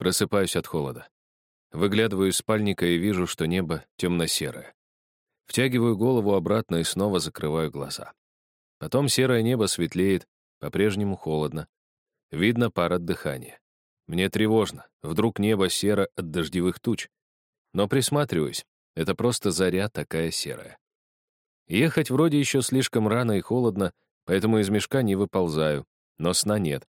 Просыпаюсь от холода. Выглядываю из спальника и вижу, что небо темно-серое. Втягиваю голову обратно и снова закрываю глаза. Потом серое небо светлеет, по-прежнему холодно. Видно пар от дыхания. Мне тревожно. Вдруг небо серо от дождевых туч. Но присматриваюсь. Это просто заря такая серая. Ехать вроде еще слишком рано и холодно, поэтому из мешка не выползаю. Но сна нет.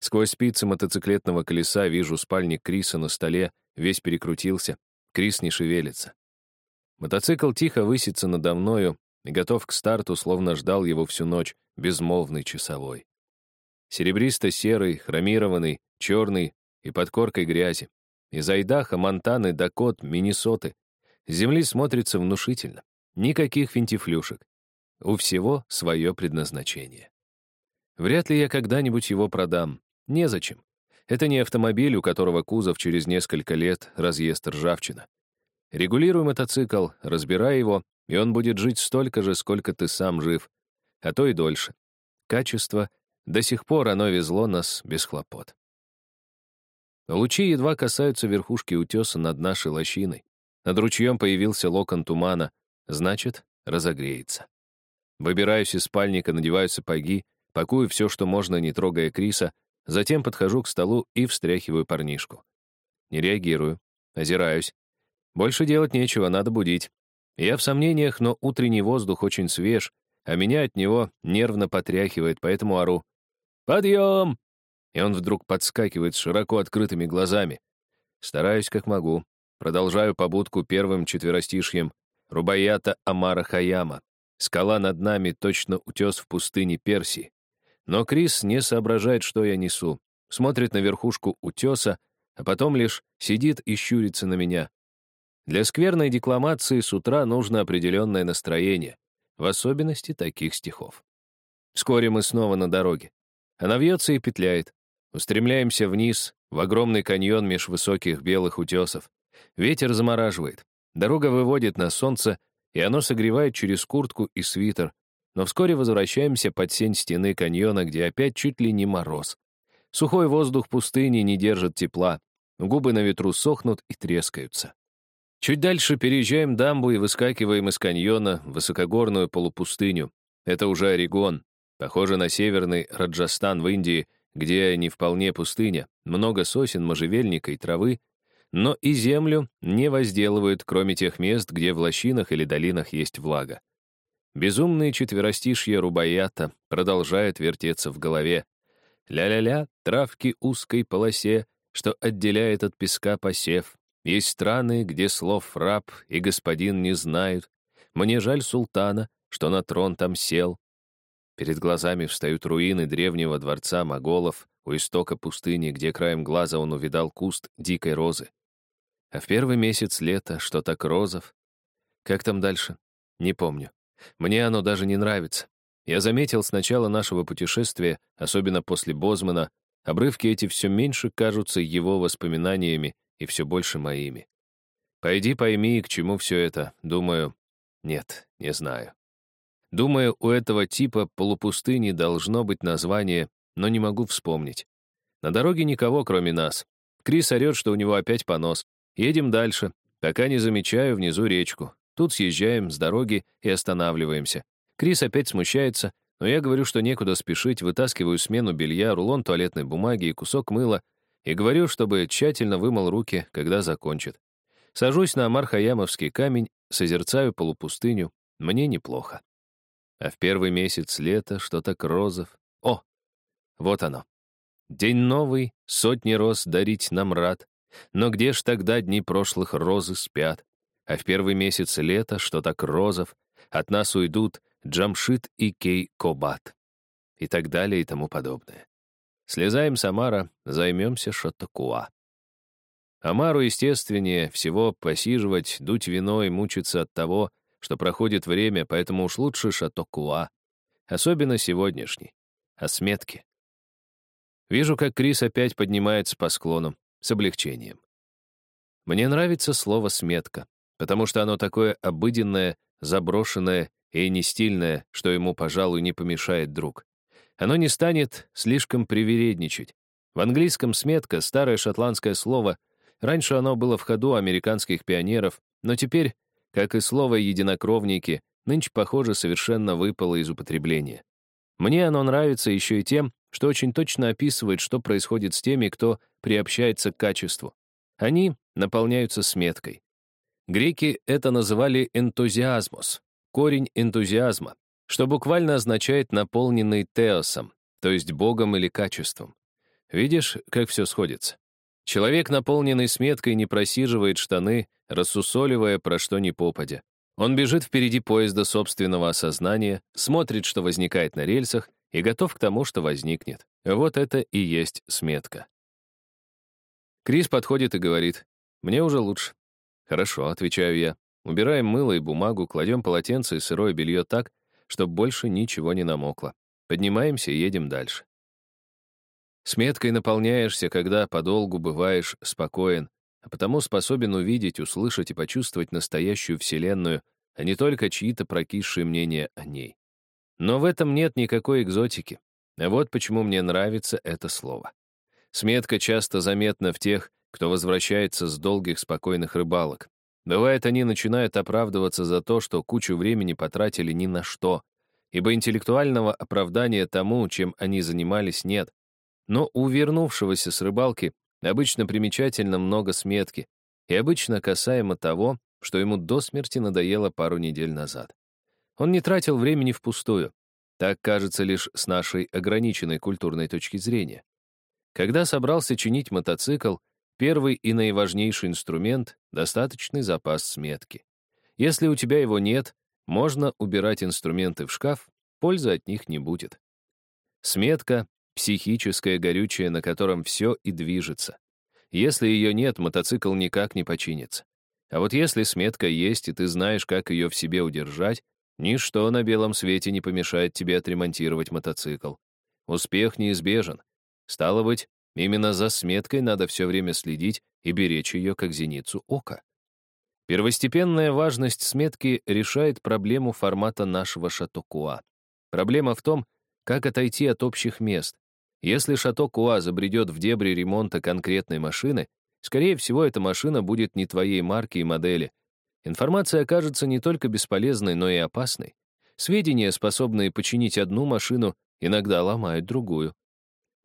Сквозь спицы мотоциклетного колеса вижу спальник Криса на столе, весь перекрутился. Крис не шевелится. Мотоцикл тихо высится надо мною и готов к старту, словно ждал его всю ночь, безмолвный часовой. Серебристо-серый, хромированный, черный и под коркой грязи. Из Айдаха, Монтаны, Дакот, Миннесоты. Земли смотрится внушительно. Никаких финтифлюшек. У всего свое предназначение. Вряд ли я когда-нибудь его продам. Незачем. Это не автомобиль, у которого кузов через несколько лет разъест ржавчина. Регулируй мотоцикл, разбирай его, и он будет жить столько же, сколько ты сам жив, а то и дольше. Качество до сих пор оно везло нас без хлопот. Лучи едва касаются верхушки утеса над нашей лощиной. Над ручьем появился локон тумана, значит, разогреется. Выбираюсь из спальника, надеваю сапоги, пакую все, что можно, не трогая Криса, Затем подхожу к столу и встряхиваю парнишку. Не реагирую, озираюсь. Больше делать нечего, надо будить. Я в сомнениях, но утренний воздух очень свеж, а меня от него нервно потряхивает, поэтому ору. «Подъем!» И он вдруг подскакивает с широко открытыми глазами. Стараюсь как могу. Продолжаю побудку первым четверостишьем Рубаята Амара Хаяма. Скала над нами, точно утес в пустыне Персии. Но Крис не соображает, что я несу. Смотрит на верхушку утеса, а потом лишь сидит и щурится на меня. Для скверной декламации с утра нужно определенное настроение, в особенности таких стихов. Вскоре мы снова на дороге. Она вьется и петляет. Устремляемся вниз, в огромный каньон меж высоких белых утесов. Ветер замораживает. Дорога выводит на солнце, и оно согревает через куртку и свитер, но вскоре возвращаемся под сень стены каньона, где опять чуть ли не мороз. Сухой воздух пустыни не держит тепла, губы на ветру сохнут и трескаются. Чуть дальше переезжаем дамбу и выскакиваем из каньона в высокогорную полупустыню. Это уже Орегон, похоже на северный Раджастан в Индии, где не вполне пустыня, много сосен, можжевельника и травы, но и землю не возделывают, кроме тех мест, где в лощинах или долинах есть влага. Безумные четверостишья Рубаята продолжают вертеться в голове. Ля-ля-ля, травки узкой полосе, что отделяет от песка посев. Есть страны, где слов раб и господин не знают. Мне жаль султана, что на трон там сел. Перед глазами встают руины древнего дворца моголов у истока пустыни, где краем глаза он увидал куст дикой розы. А в первый месяц лета что так розов? Как там дальше? Не помню. Мне оно даже не нравится. Я заметил с начала нашего путешествия, особенно после Бозмана, обрывки эти все меньше кажутся его воспоминаниями и все больше моими. Пойди пойми, к чему все это. Думаю, нет, не знаю. Думаю, у этого типа полупустыни должно быть название, но не могу вспомнить. На дороге никого, кроме нас. Крис орет, что у него опять понос. Едем дальше, пока не замечаю внизу речку. Тут съезжаем с дороги и останавливаемся. Крис опять смущается, но я говорю, что некуда спешить, вытаскиваю смену белья, рулон туалетной бумаги и кусок мыла и говорю, чтобы тщательно вымыл руки, когда закончит. Сажусь на Амар-Хаямовский камень, созерцаю полупустыню. Мне неплохо. А в первый месяц лета что-то розов. О, вот оно. День новый, сотни роз дарить нам рад. Но где ж тогда дни прошлых розы спят? А в первый месяц лета, что так розов, от нас уйдут Джамшит и Кей Кобат. И так далее и тому подобное. Слезаем с Амара, займемся Шатакуа. Амару естественнее всего посиживать, дуть вино и мучиться от того, что проходит время, поэтому уж лучше Шатокуа. Особенно сегодняшний. О сметке. Вижу, как Крис опять поднимается по склону, с облегчением. Мне нравится слово «сметка» потому что оно такое обыденное, заброшенное и не стильное, что ему, пожалуй, не помешает друг. Оно не станет слишком привередничать. В английском «сметка» — старое шотландское слово. Раньше оно было в ходу американских пионеров, но теперь, как и слово «единокровники», нынче, похоже, совершенно выпало из употребления. Мне оно нравится еще и тем, что очень точно описывает, что происходит с теми, кто приобщается к качеству. Они наполняются сметкой. Греки это называли энтузиазмос, корень энтузиазма, что буквально означает наполненный теосом, то есть Богом или качеством. Видишь, как все сходится? Человек, наполненный сметкой, не просиживает штаны, рассусоливая про что ни попадя. Он бежит впереди поезда собственного осознания, смотрит, что возникает на рельсах, и готов к тому, что возникнет. Вот это и есть сметка. Крис подходит и говорит, «Мне уже лучше». «Хорошо», — отвечаю я. Убираем мыло и бумагу, кладем полотенце и сырое белье так, чтобы больше ничего не намокло. Поднимаемся и едем дальше. Сметкой наполняешься, когда подолгу бываешь спокоен, а потому способен увидеть, услышать и почувствовать настоящую Вселенную, а не только чьи-то прокисшие мнения о ней. Но в этом нет никакой экзотики. А вот почему мне нравится это слово. Сметка часто заметна в тех, кто возвращается с долгих спокойных рыбалок. Бывает, они начинают оправдываться за то, что кучу времени потратили ни на что, ибо интеллектуального оправдания тому, чем они занимались, нет. Но у вернувшегося с рыбалки Обычно примечательно много сметки, и обычно касаемо того, что ему до смерти надоело пару недель назад. Он не тратил времени впустую. Так кажется лишь с нашей ограниченной культурной точки зрения. Когда собрался чинить мотоцикл, первый и наиважнейший инструмент — достаточный запас сметки. Если у тебя его нет, можно убирать инструменты в шкаф, пользы от них не будет. Сметка психическое горючее, на котором все и движется. Если ее нет, мотоцикл никак не починится. А вот если сметка есть, и ты знаешь, как ее в себе удержать, ничто на белом свете не помешает тебе отремонтировать мотоцикл. Успех неизбежен. Стало быть, именно за сметкой надо все время следить и беречь ее, как зеницу ока. Первостепенная важность сметки решает проблему формата нашего шатокуа. Проблема в том, как отойти от общих мест, если шаток УАЗ забредет в дебри ремонта конкретной машины, скорее всего, эта машина будет не твоей марки и модели. Информация окажется не только бесполезной, но и опасной. Сведения, способные починить одну машину, иногда ломают другую.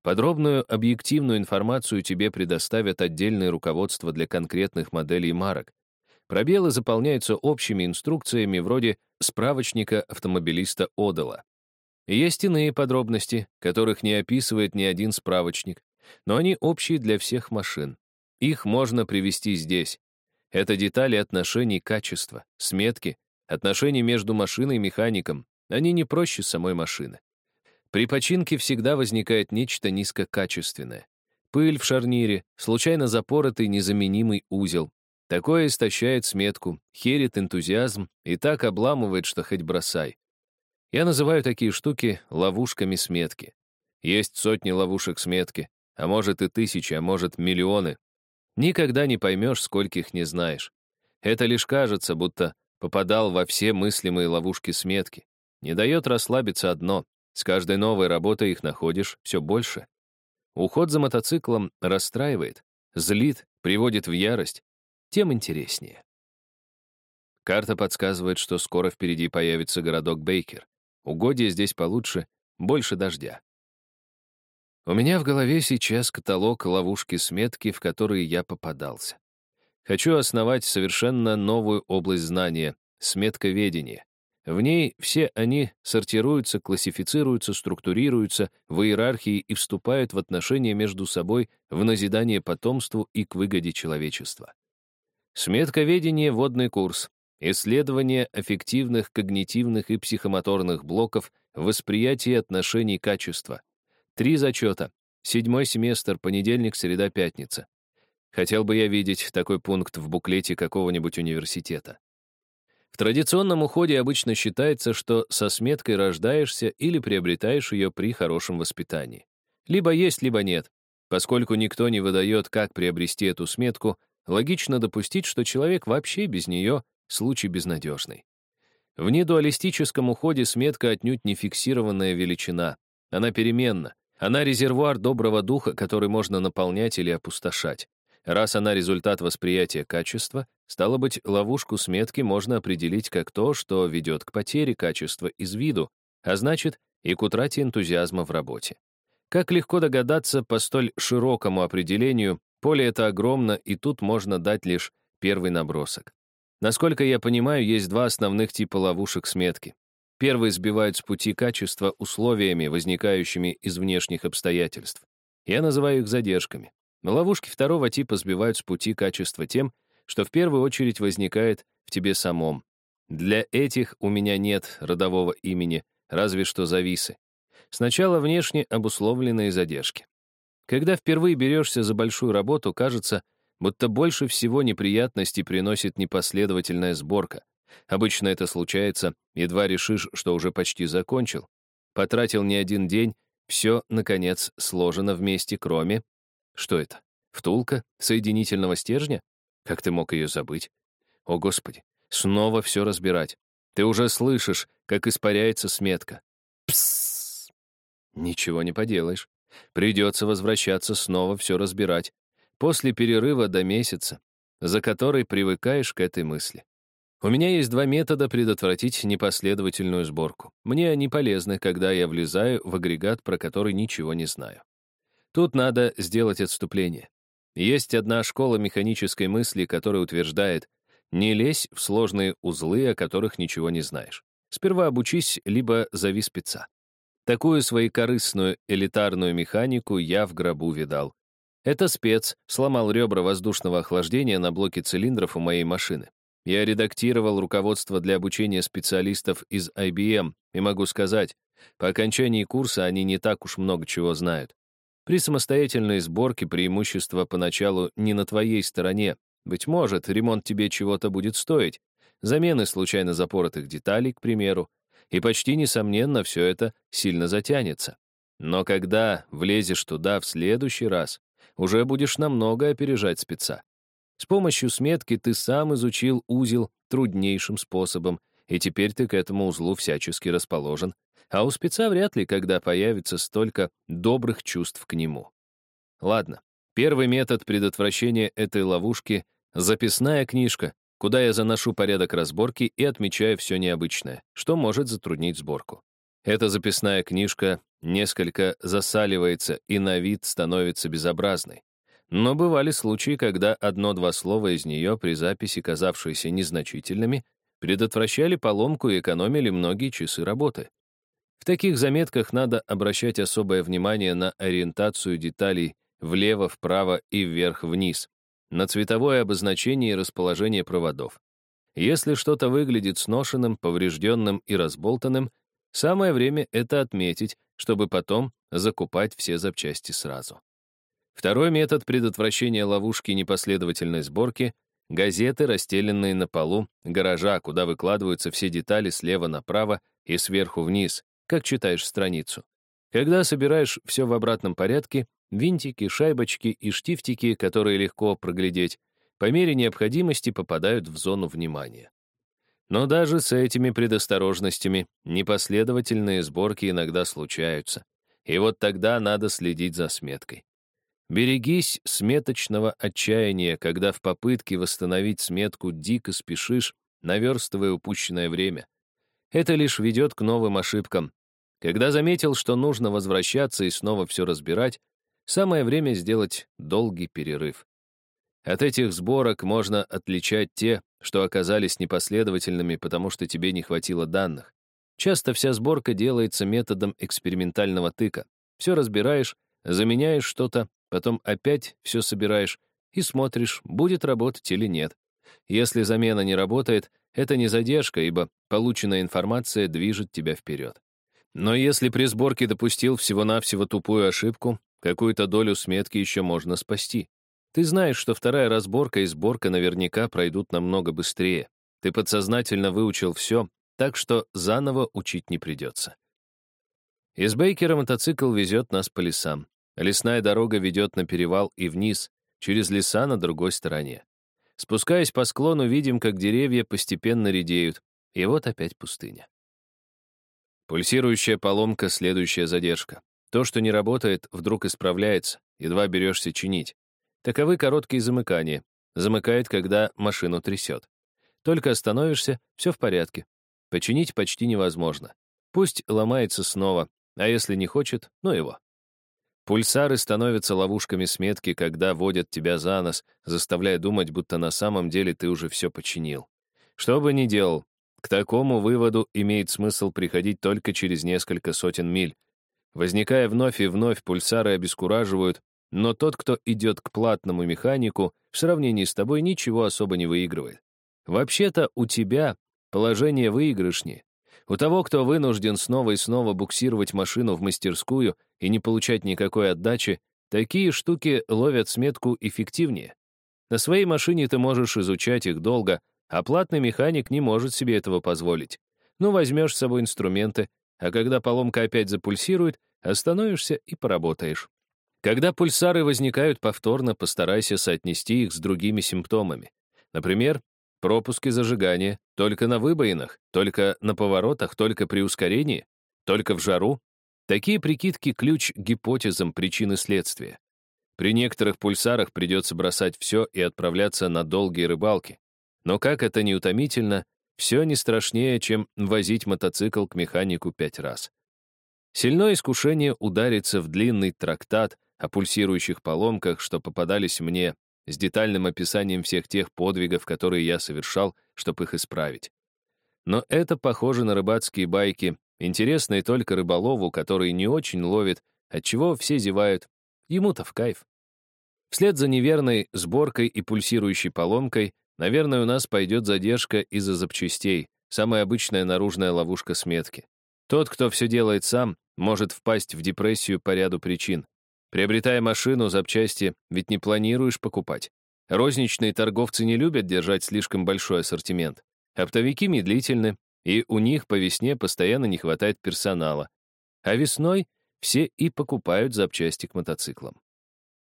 Подробную объективную информацию тебе предоставят отдельные руководства для конкретных моделей марок. Пробелы заполняются общими инструкциями вроде справочника автомобилиста Одела. Есть иные подробности, которых не описывает ни один справочник, но они общие для всех машин. Их можно привести здесь. Это детали отношений качества, сметки, отношений между машиной и механиком. Они не проще самой машины. При починке всегда возникает нечто низкокачественное. Пыль в шарнире, случайно запоротый незаменимый узел. Такое истощает сметку, херит энтузиазм и так обламывает, что хоть бросай. Я называю такие штуки ловушками сметки. Есть сотни ловушек сметки, а может и тысячи, а может миллионы. Никогда не поймешь, скольких не знаешь. Это лишь кажется, будто попадал во все мыслимые ловушки сметки. Не дает расслабиться одно. С каждой новой работой их находишь все больше. Уход за мотоциклом расстраивает, злит, приводит в ярость. Тем интереснее. Карта подсказывает, что скоро впереди появится городок Бейкер. Угодья здесь получше, больше дождя. У меня в голове сейчас каталог ловушки-сметки, в которые я попадался. Хочу основать совершенно новую область знания — сметковедение. В ней все они сортируются, классифицируются, структурируются в иерархии и вступают в отношения между собой в назидание потомству и к выгоде человечества. Сметковедение — водный курс, Исследование аффективных, когнитивных и психомоторных блоков восприятия отношений качества. Три зачета. Седьмой семестр, понедельник, среда, пятница. Хотел бы я видеть такой пункт в буклете какого-нибудь университета. В традиционном уходе обычно считается, что со сметкой рождаешься или приобретаешь ее при хорошем воспитании. Либо есть, либо нет. Поскольку никто не выдает, как приобрести эту сметку, логично допустить, что человек вообще без нее случай безнадежный. В недуалистическом уходе сметка отнюдь не фиксированная величина. Она переменна, Она резервуар доброго духа, который можно наполнять или опустошать. Раз она результат восприятия качества, стало быть, ловушку сметки можно определить как то, что ведет к потере качества из виду, а значит, и к утрате энтузиазма в работе. Как легко догадаться, по столь широкому определению, поле это огромно, и тут можно дать лишь первый набросок. Насколько я понимаю, есть два основных типа ловушек сметки. Первый сбивают с пути качества условиями, возникающими из внешних обстоятельств. Я называю их задержками. Ловушки второго типа сбивают с пути качества тем, что в первую очередь возникает в тебе самом. Для этих у меня нет родового имени, разве что зависы. Сначала внешне обусловленные задержки. Когда впервые берешься за большую работу, кажется, будто больше всего неприятностей приносит непоследовательная сборка. Обычно это случается, едва решишь, что уже почти закончил. Потратил не один день, все, наконец, сложено вместе, кроме что это? Втулка соединительного стержня? Как ты мог ее забыть? О, Господи, снова все разбирать. Ты уже слышишь, как испаряется сметка. Псс! Ничего не поделаешь. Придется возвращаться снова все разбирать. После перерыва до месяца, за который привыкаешь к этой мысли. У меня есть два метода предотвратить непоследовательную сборку. Мне они полезны, когда я влезаю в агрегат, про который ничего не знаю. Тут надо сделать отступление. Есть одна школа механической мысли, которая утверждает, не лезь в сложные узлы, о которых ничего не знаешь. Сперва обучись, либо зови спеца. Такую своекорыстную элитарную механику я в гробу видал. Это спец сломал ребра воздушного охлаждения на блоке цилиндров у моей машины. Я редактировал руководство для обучения специалистов из IBM, и могу сказать, по окончании курса они не так уж много чего знают. При самостоятельной сборке преимущество поначалу не на твоей стороне. Быть может, ремонт тебе чего-то будет стоить. Замены случайно запоротых деталей, к примеру. И почти несомненно, все это сильно затянется. Но когда влезешь туда в следующий раз, уже будешь намного опережать спеца. С помощью сметки ты сам изучил узел труднейшим способом, и теперь ты к этому узлу всячески расположен, а у спеца вряд ли когда появится столько добрых чувств к нему. Ладно, первый метод предотвращения этой ловушки — записная книжка, куда я заношу порядок разборки и отмечаю все необычное, что может затруднить сборку. Эта записная книжка несколько засаливается и на вид становится безобразной. Но бывали случаи, когда одно-два слова из нее при записи, казавшиеся незначительными, предотвращали поломку и экономили многие часы работы. В таких заметках надо обращать особое внимание на ориентацию деталей влево, вправо и вверх-вниз, на цветовое обозначение и расположение проводов. Если что-то выглядит сношенным, поврежденным и разболтанным, самое время это отметить, чтобы потом закупать все запчасти сразу. Второй метод предотвращения ловушки непоследовательной сборки — газеты, расстеленные на полу гаража, куда выкладываются все детали слева направо и сверху вниз, как читаешь страницу. Когда собираешь все в обратном порядке, винтики, шайбочки и штифтики, которые легко проглядеть, по мере необходимости попадают в зону внимания. Но даже с этими предосторожностями непоследовательные сборки иногда случаются. И вот тогда надо следить за сметкой. Берегись сметочного отчаяния, когда в попытке восстановить сметку дико спешишь, наверстывая упущенное время. Это лишь ведет к новым ошибкам. Когда заметил, что нужно возвращаться и снова все разбирать, самое время сделать долгий перерыв. От этих сборок можно отличать те, что оказались непоследовательными, потому что тебе не хватило данных. Часто вся сборка делается методом экспериментального тыка. Все разбираешь, заменяешь что-то, потом опять все собираешь и смотришь, будет работать или нет. Если замена не работает, это не задержка, ибо полученная информация движет тебя вперед. Но если при сборке допустил всего-навсего тупую ошибку, какую-то долю сметки еще можно спасти. Ты знаешь, что вторая разборка и сборка наверняка пройдут намного быстрее. Ты подсознательно выучил все, так что заново учить не придется. Из Бейкера мотоцикл везет нас по лесам. Лесная дорога ведет на перевал и вниз, через леса на другой стороне. Спускаясь по склону, видим, как деревья постепенно редеют, и вот опять пустыня. Пульсирующая поломка, следующая задержка. То, что не работает, вдруг исправляется, едва берешься чинить. Таковы короткие замыкания. Замыкает, когда машину трясет. Только остановишься, все в порядке. Починить почти невозможно. Пусть ломается снова, а если не хочет, ну его. Пульсары становятся ловушками сметки, когда водят тебя за нос, заставляя думать, будто на самом деле ты уже все починил. Что бы ни делал, к такому выводу имеет смысл приходить только через несколько сотен миль. Возникая вновь и вновь, пульсары обескураживают, но тот, кто идет к платному механику, в сравнении с тобой ничего особо не выигрывает. Вообще-то у тебя положение выигрышнее. У того, кто вынужден снова и снова буксировать машину в мастерскую и не получать никакой отдачи, такие штуки ловят сметку эффективнее. На своей машине ты можешь изучать их долго, а платный механик не может себе этого позволить. Ну, возьмешь с собой инструменты, а когда поломка опять запульсирует, остановишься и поработаешь. Когда пульсары возникают повторно, постарайся соотнести их с другими симптомами. Например, пропуски зажигания только на выбоинах, только на поворотах, только при ускорении, только в жару. Такие прикидки — ключ к гипотезам причины следствия. При некоторых пульсарах придется бросать все и отправляться на долгие рыбалки. Но как это не утомительно, все не страшнее, чем возить мотоцикл к механику пять раз. Сильное искушение удариться в длинный трактат о пульсирующих поломках, что попадались мне, с детальным описанием всех тех подвигов, которые я совершал, чтобы их исправить. Но это похоже на рыбацкие байки, интересные только рыболову, который не очень ловит, отчего все зевают. Ему-то в кайф. Вслед за неверной сборкой и пульсирующей поломкой Наверное, у нас пойдет задержка из-за запчастей, самая обычная наружная ловушка сметки. Тот, кто все делает сам, может впасть в депрессию по ряду причин. Приобретая машину, запчасти ведь не планируешь покупать. Розничные торговцы не любят держать слишком большой ассортимент. Оптовики медлительны, и у них по весне постоянно не хватает персонала. А весной все и покупают запчасти к мотоциклам.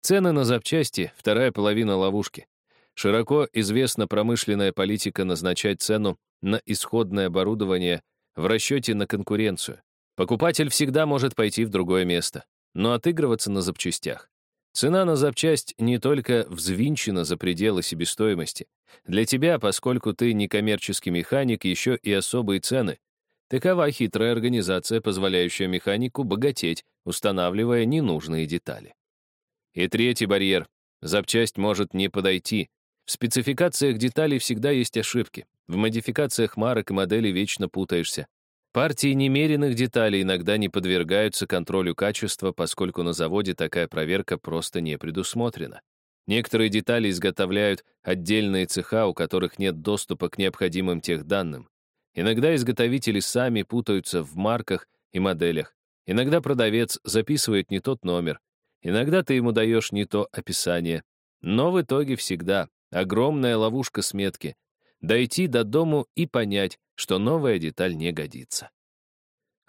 Цены на запчасти — вторая половина ловушки. Широко известна промышленная политика назначать цену на исходное оборудование в расчете на конкуренцию. Покупатель всегда может пойти в другое место, но отыгрываться на запчастях. Цена на запчасть не только взвинчена за пределы себестоимости. Для тебя, поскольку ты не коммерческий механик, еще и особые цены. Такова хитрая организация, позволяющая механику богатеть, устанавливая ненужные детали. И третий барьер. Запчасть может не подойти, в спецификациях деталей всегда есть ошибки. В модификациях марок и моделей вечно путаешься. Партии немеренных деталей иногда не подвергаются контролю качества, поскольку на заводе такая проверка просто не предусмотрена. Некоторые детали изготовляют отдельные цеха, у которых нет доступа к необходимым техданным. Иногда изготовители сами путаются в марках и моделях. Иногда продавец записывает не тот номер. Иногда ты ему даешь не то описание. Но в итоге всегда Огромная ловушка сметки. Дойти до дому и понять, что новая деталь не годится.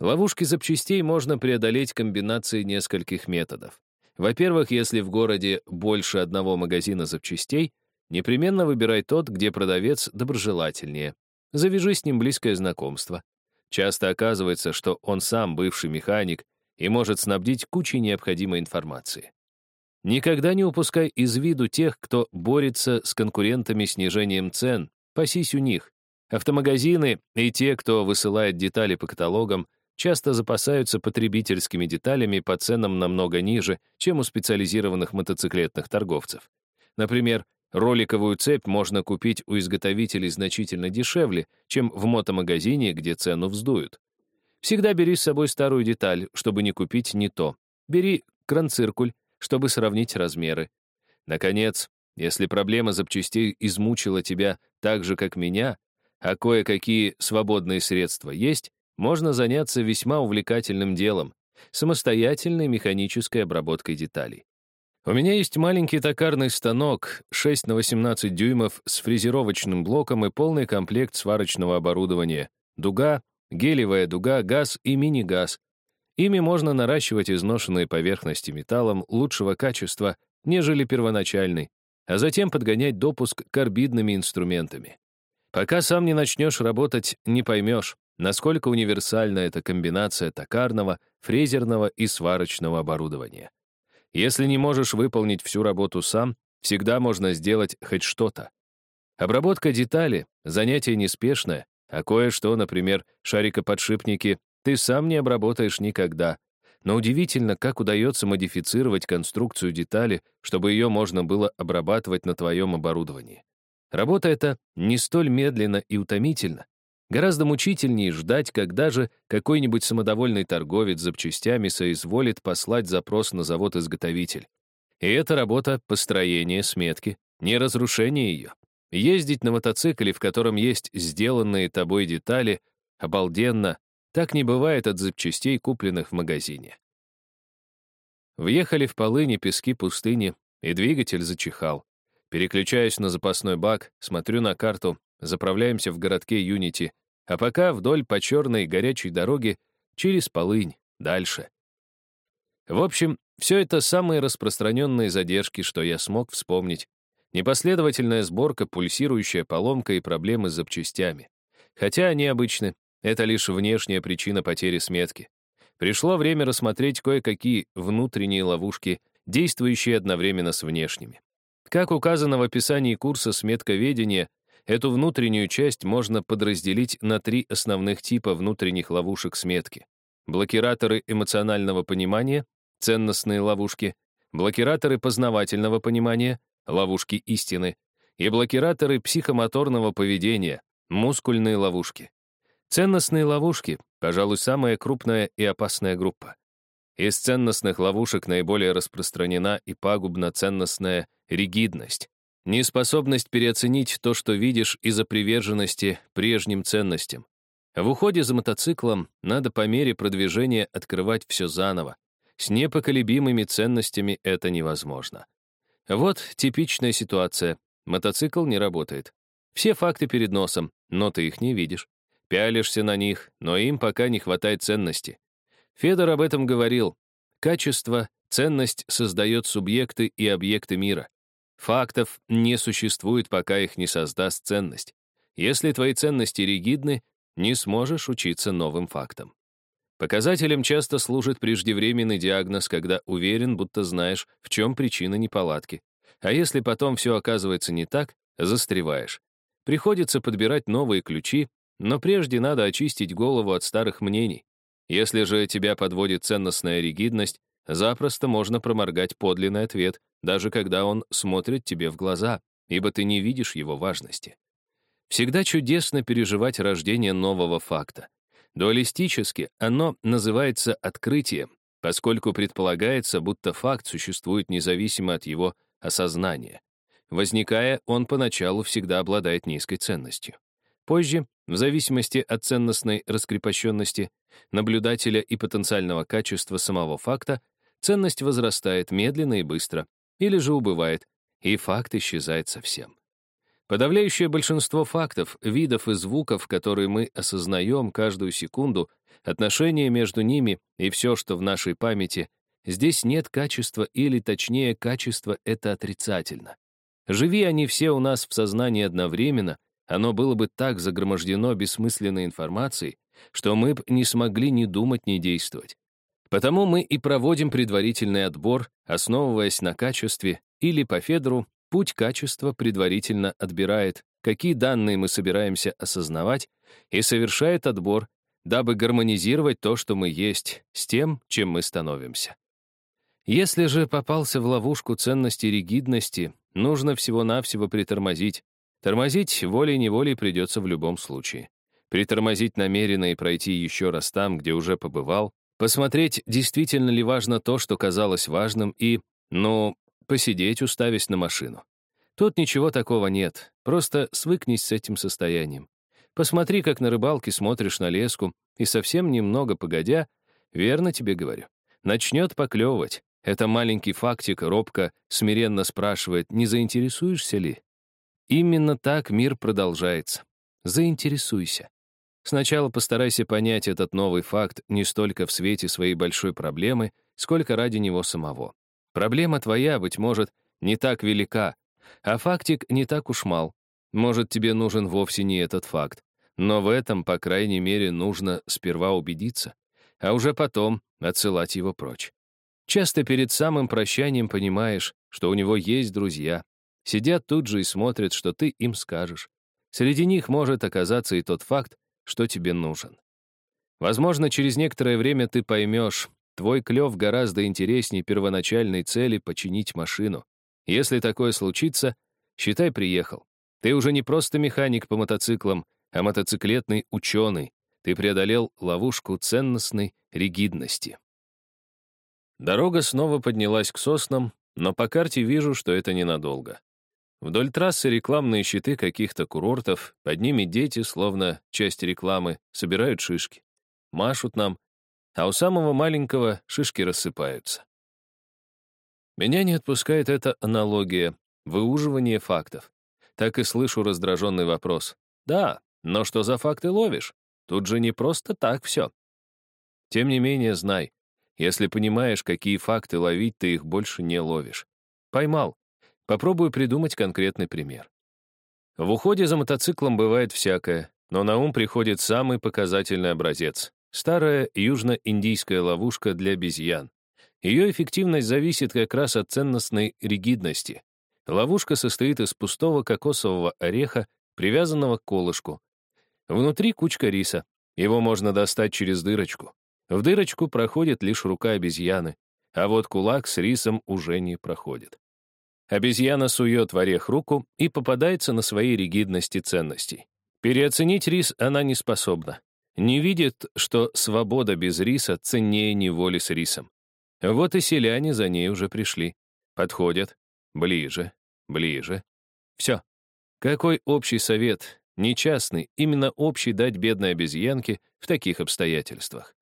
Ловушки запчастей можно преодолеть комбинацией нескольких методов. Во-первых, если в городе больше одного магазина запчастей, непременно выбирай тот, где продавец доброжелательнее. Завяжи с ним близкое знакомство. Часто оказывается, что он сам бывший механик и может снабдить кучей необходимой информации. Никогда не упускай из виду тех, кто борется с конкурентами снижением цен. Пасись у них. Автомагазины и те, кто высылает детали по каталогам, часто запасаются потребительскими деталями по ценам намного ниже, чем у специализированных мотоциклетных торговцев. Например, роликовую цепь можно купить у изготовителей значительно дешевле, чем в мотомагазине, где цену вздуют. Всегда бери с собой старую деталь, чтобы не купить не то. Бери кранциркуль, чтобы сравнить размеры. Наконец, если проблема запчастей измучила тебя так же, как меня, а кое-какие свободные средства есть, можно заняться весьма увлекательным делом — самостоятельной механической обработкой деталей. У меня есть маленький токарный станок 6 на 18 дюймов с фрезеровочным блоком и полный комплект сварочного оборудования, дуга, гелевая дуга, газ и мини-газ, Ими можно наращивать изношенные поверхности металлом лучшего качества, нежели первоначальный, а затем подгонять допуск карбидными инструментами. Пока сам не начнешь работать, не поймешь. насколько универсальна эта комбинация токарного, фрезерного и сварочного оборудования. Если не можешь выполнить всю работу сам, всегда можно сделать хоть что-то. Обработка детали — занятие неспешное, а кое-что, например, шарикоподшипники, ты сам не обработаешь никогда. Но удивительно, как удается модифицировать конструкцию детали, чтобы ее можно было обрабатывать на твоем оборудовании. Работа эта не столь медленно и утомительна. Гораздо мучительнее ждать, когда же какой-нибудь самодовольный торговец запчастями соизволит послать запрос на завод-изготовитель. И эта работа — построение сметки, не разрушение ее. Ездить на мотоцикле, в котором есть сделанные тобой детали, обалденно, так не бывает от запчастей, купленных в магазине. Въехали в полыни пески пустыни, и двигатель зачихал. Переключаюсь на запасной бак, смотрю на карту, заправляемся в городке Юнити, а пока вдоль по черной горячей дороге через полынь, дальше. В общем, все это самые распространенные задержки, что я смог вспомнить. Непоследовательная сборка, пульсирующая поломка и проблемы с запчастями. Хотя они обычны, это лишь внешняя причина потери сметки. Пришло время рассмотреть кое-какие внутренние ловушки, действующие одновременно с внешними. Как указано в описании курса сметковедения, эту внутреннюю часть можно подразделить на три основных типа внутренних ловушек сметки. Блокираторы эмоционального понимания, ценностные ловушки, блокираторы познавательного понимания, ловушки истины, и блокираторы психомоторного поведения, мускульные ловушки. Ценностные ловушки, пожалуй, самая крупная и опасная группа. Из ценностных ловушек наиболее распространена и пагубна ценностная ригидность, неспособность переоценить то, что видишь из-за приверженности прежним ценностям. В уходе за мотоциклом надо по мере продвижения открывать все заново. С непоколебимыми ценностями это невозможно. Вот типичная ситуация. Мотоцикл не работает. Все факты перед носом, но ты их не видишь. Пялишься на них, но им пока не хватает ценности. Федор об этом говорил. Качество, ценность создает субъекты и объекты мира. Фактов не существует, пока их не создаст ценность. Если твои ценности ригидны, не сможешь учиться новым фактам. Показателем часто служит преждевременный диагноз, когда уверен, будто знаешь, в чем причина неполадки. А если потом все оказывается не так, застреваешь. Приходится подбирать новые ключи, но прежде надо очистить голову от старых мнений. Если же тебя подводит ценностная ригидность, запросто можно проморгать подлинный ответ, даже когда он смотрит тебе в глаза, ибо ты не видишь его важности. Всегда чудесно переживать рождение нового факта. Дуалистически оно называется открытием, поскольку предполагается, будто факт существует независимо от его осознания. Возникая, он поначалу всегда обладает низкой ценностью. Позже, в зависимости от ценностной раскрепощенности, наблюдателя и потенциального качества самого факта, ценность возрастает медленно и быстро, или же убывает, и факт исчезает совсем. Подавляющее большинство фактов, видов и звуков, которые мы осознаем каждую секунду, отношения между ними и все, что в нашей памяти, здесь нет качества или, точнее, качество — это отрицательно. Живи они все у нас в сознании одновременно, оно было бы так загромождено бессмысленной информацией, что мы бы не смогли ни думать, ни действовать. Потому мы и проводим предварительный отбор, основываясь на качестве, или по Федору путь качества предварительно отбирает, какие данные мы собираемся осознавать, и совершает отбор, дабы гармонизировать то, что мы есть, с тем, чем мы становимся. Если же попался в ловушку ценности ригидности, нужно всего-навсего притормозить, Тормозить волей-неволей придется в любом случае. Притормозить намеренно и пройти еще раз там, где уже побывал, посмотреть, действительно ли важно то, что казалось важным, и, ну, посидеть, уставясь на машину. Тут ничего такого нет, просто свыкнись с этим состоянием. Посмотри, как на рыбалке смотришь на леску, и совсем немного погодя, верно тебе говорю, начнет поклевывать. Это маленький фактик робко, смиренно спрашивает, не заинтересуешься ли? Именно так мир продолжается. Заинтересуйся. Сначала постарайся понять этот новый факт не столько в свете своей большой проблемы, сколько ради него самого. Проблема твоя, быть может, не так велика, а фактик не так уж мал. Может, тебе нужен вовсе не этот факт. Но в этом, по крайней мере, нужно сперва убедиться, а уже потом отсылать его прочь. Часто перед самым прощанием понимаешь, что у него есть друзья. Сидят тут же и смотрят, что ты им скажешь. Среди них может оказаться и тот факт, что тебе нужен. Возможно, через некоторое время ты поймешь, твой клев гораздо интереснее первоначальной цели починить машину. Если такое случится, считай, приехал. Ты уже не просто механик по мотоциклам, а мотоциклетный ученый. Ты преодолел ловушку ценностной ригидности. Дорога снова поднялась к соснам, но по карте вижу, что это ненадолго. Вдоль трассы рекламные щиты каких-то курортов, под ними дети, словно часть рекламы, собирают шишки. Машут нам, а у самого маленького шишки рассыпаются. Меня не отпускает эта аналогия, выуживание фактов. Так и слышу раздраженный вопрос. Да, но что за факты ловишь? Тут же не просто так все. Тем не менее, знай, если понимаешь, какие факты ловить, ты их больше не ловишь. Поймал. Попробую придумать конкретный пример. В уходе за мотоциклом бывает всякое, но на ум приходит самый показательный образец — старая южно-индийская ловушка для обезьян. Ее эффективность зависит как раз от ценностной ригидности. Ловушка состоит из пустого кокосового ореха, привязанного к колышку. Внутри кучка риса. Его можно достать через дырочку. В дырочку проходит лишь рука обезьяны, а вот кулак с рисом уже не проходит. Обезьяна сует в орех руку и попадается на своей ригидности ценностей. Переоценить рис она не способна. Не видит, что свобода без риса ценнее неволи с рисом. Вот и селяне за ней уже пришли. Подходят. Ближе, ближе. Все. Какой общий совет, не частный, именно общий дать бедной обезьянке в таких обстоятельствах?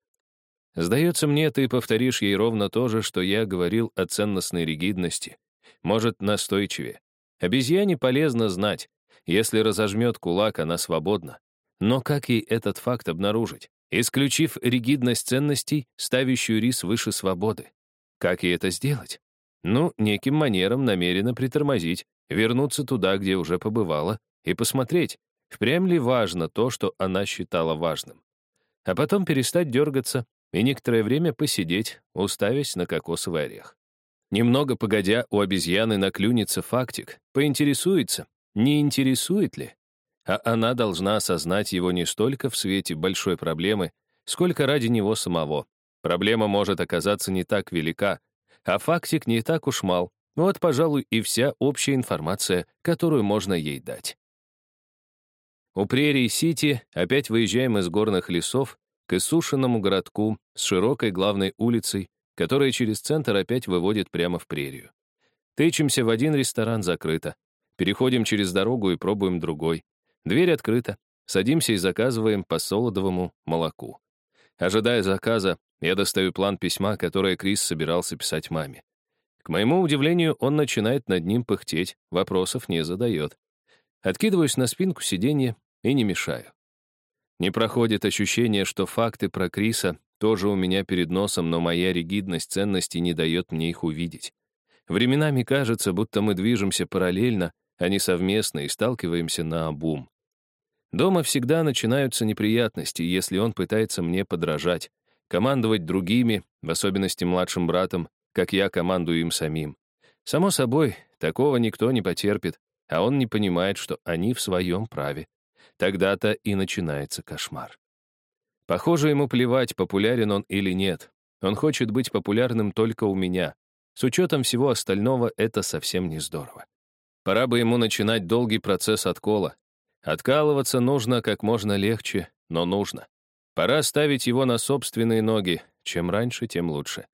Сдается мне, ты повторишь ей ровно то же, что я говорил о ценностной ригидности. Может, настойчивее. Обезьяне полезно знать. Если разожмет кулак, она свободна. Но как ей этот факт обнаружить? Исключив ригидность ценностей, ставящую рис выше свободы. Как ей это сделать? Ну, неким манером намеренно притормозить, вернуться туда, где уже побывала, и посмотреть, впрямь ли важно то, что она считала важным. А потом перестать дергаться и некоторое время посидеть, уставясь на кокосовый орех. Немного погодя, у обезьяны наклюнется фактик, поинтересуется, не интересует ли. А она должна осознать его не столько в свете большой проблемы, сколько ради него самого. Проблема может оказаться не так велика, а фактик не так уж мал. Вот, пожалуй, и вся общая информация, которую можно ей дать. У прерий-сити опять выезжаем из горных лесов к иссушенному городку с широкой главной улицей, которая через центр опять выводит прямо в прерию. Тычемся в один ресторан, закрыто. Переходим через дорогу и пробуем другой. Дверь открыта. Садимся и заказываем по солодовому молоку. Ожидая заказа, я достаю план письма, которое Крис собирался писать маме. К моему удивлению, он начинает над ним пыхтеть, вопросов не задает. Откидываюсь на спинку сиденья и не мешаю. Не проходит ощущение, что факты про Криса тоже у меня перед носом, но моя ригидность ценностей не дает мне их увидеть. Временами кажется, будто мы движемся параллельно, а не совместно, и сталкиваемся на обум. Дома всегда начинаются неприятности, если он пытается мне подражать, командовать другими, в особенности младшим братом, как я командую им самим. Само собой, такого никто не потерпит, а он не понимает, что они в своем праве. Тогда-то и начинается кошмар. Похоже, ему плевать, популярен он или нет. Он хочет быть популярным только у меня. С учетом всего остального это совсем не здорово. Пора бы ему начинать долгий процесс откола. Откалываться нужно как можно легче, но нужно. Пора ставить его на собственные ноги. Чем раньше, тем лучше.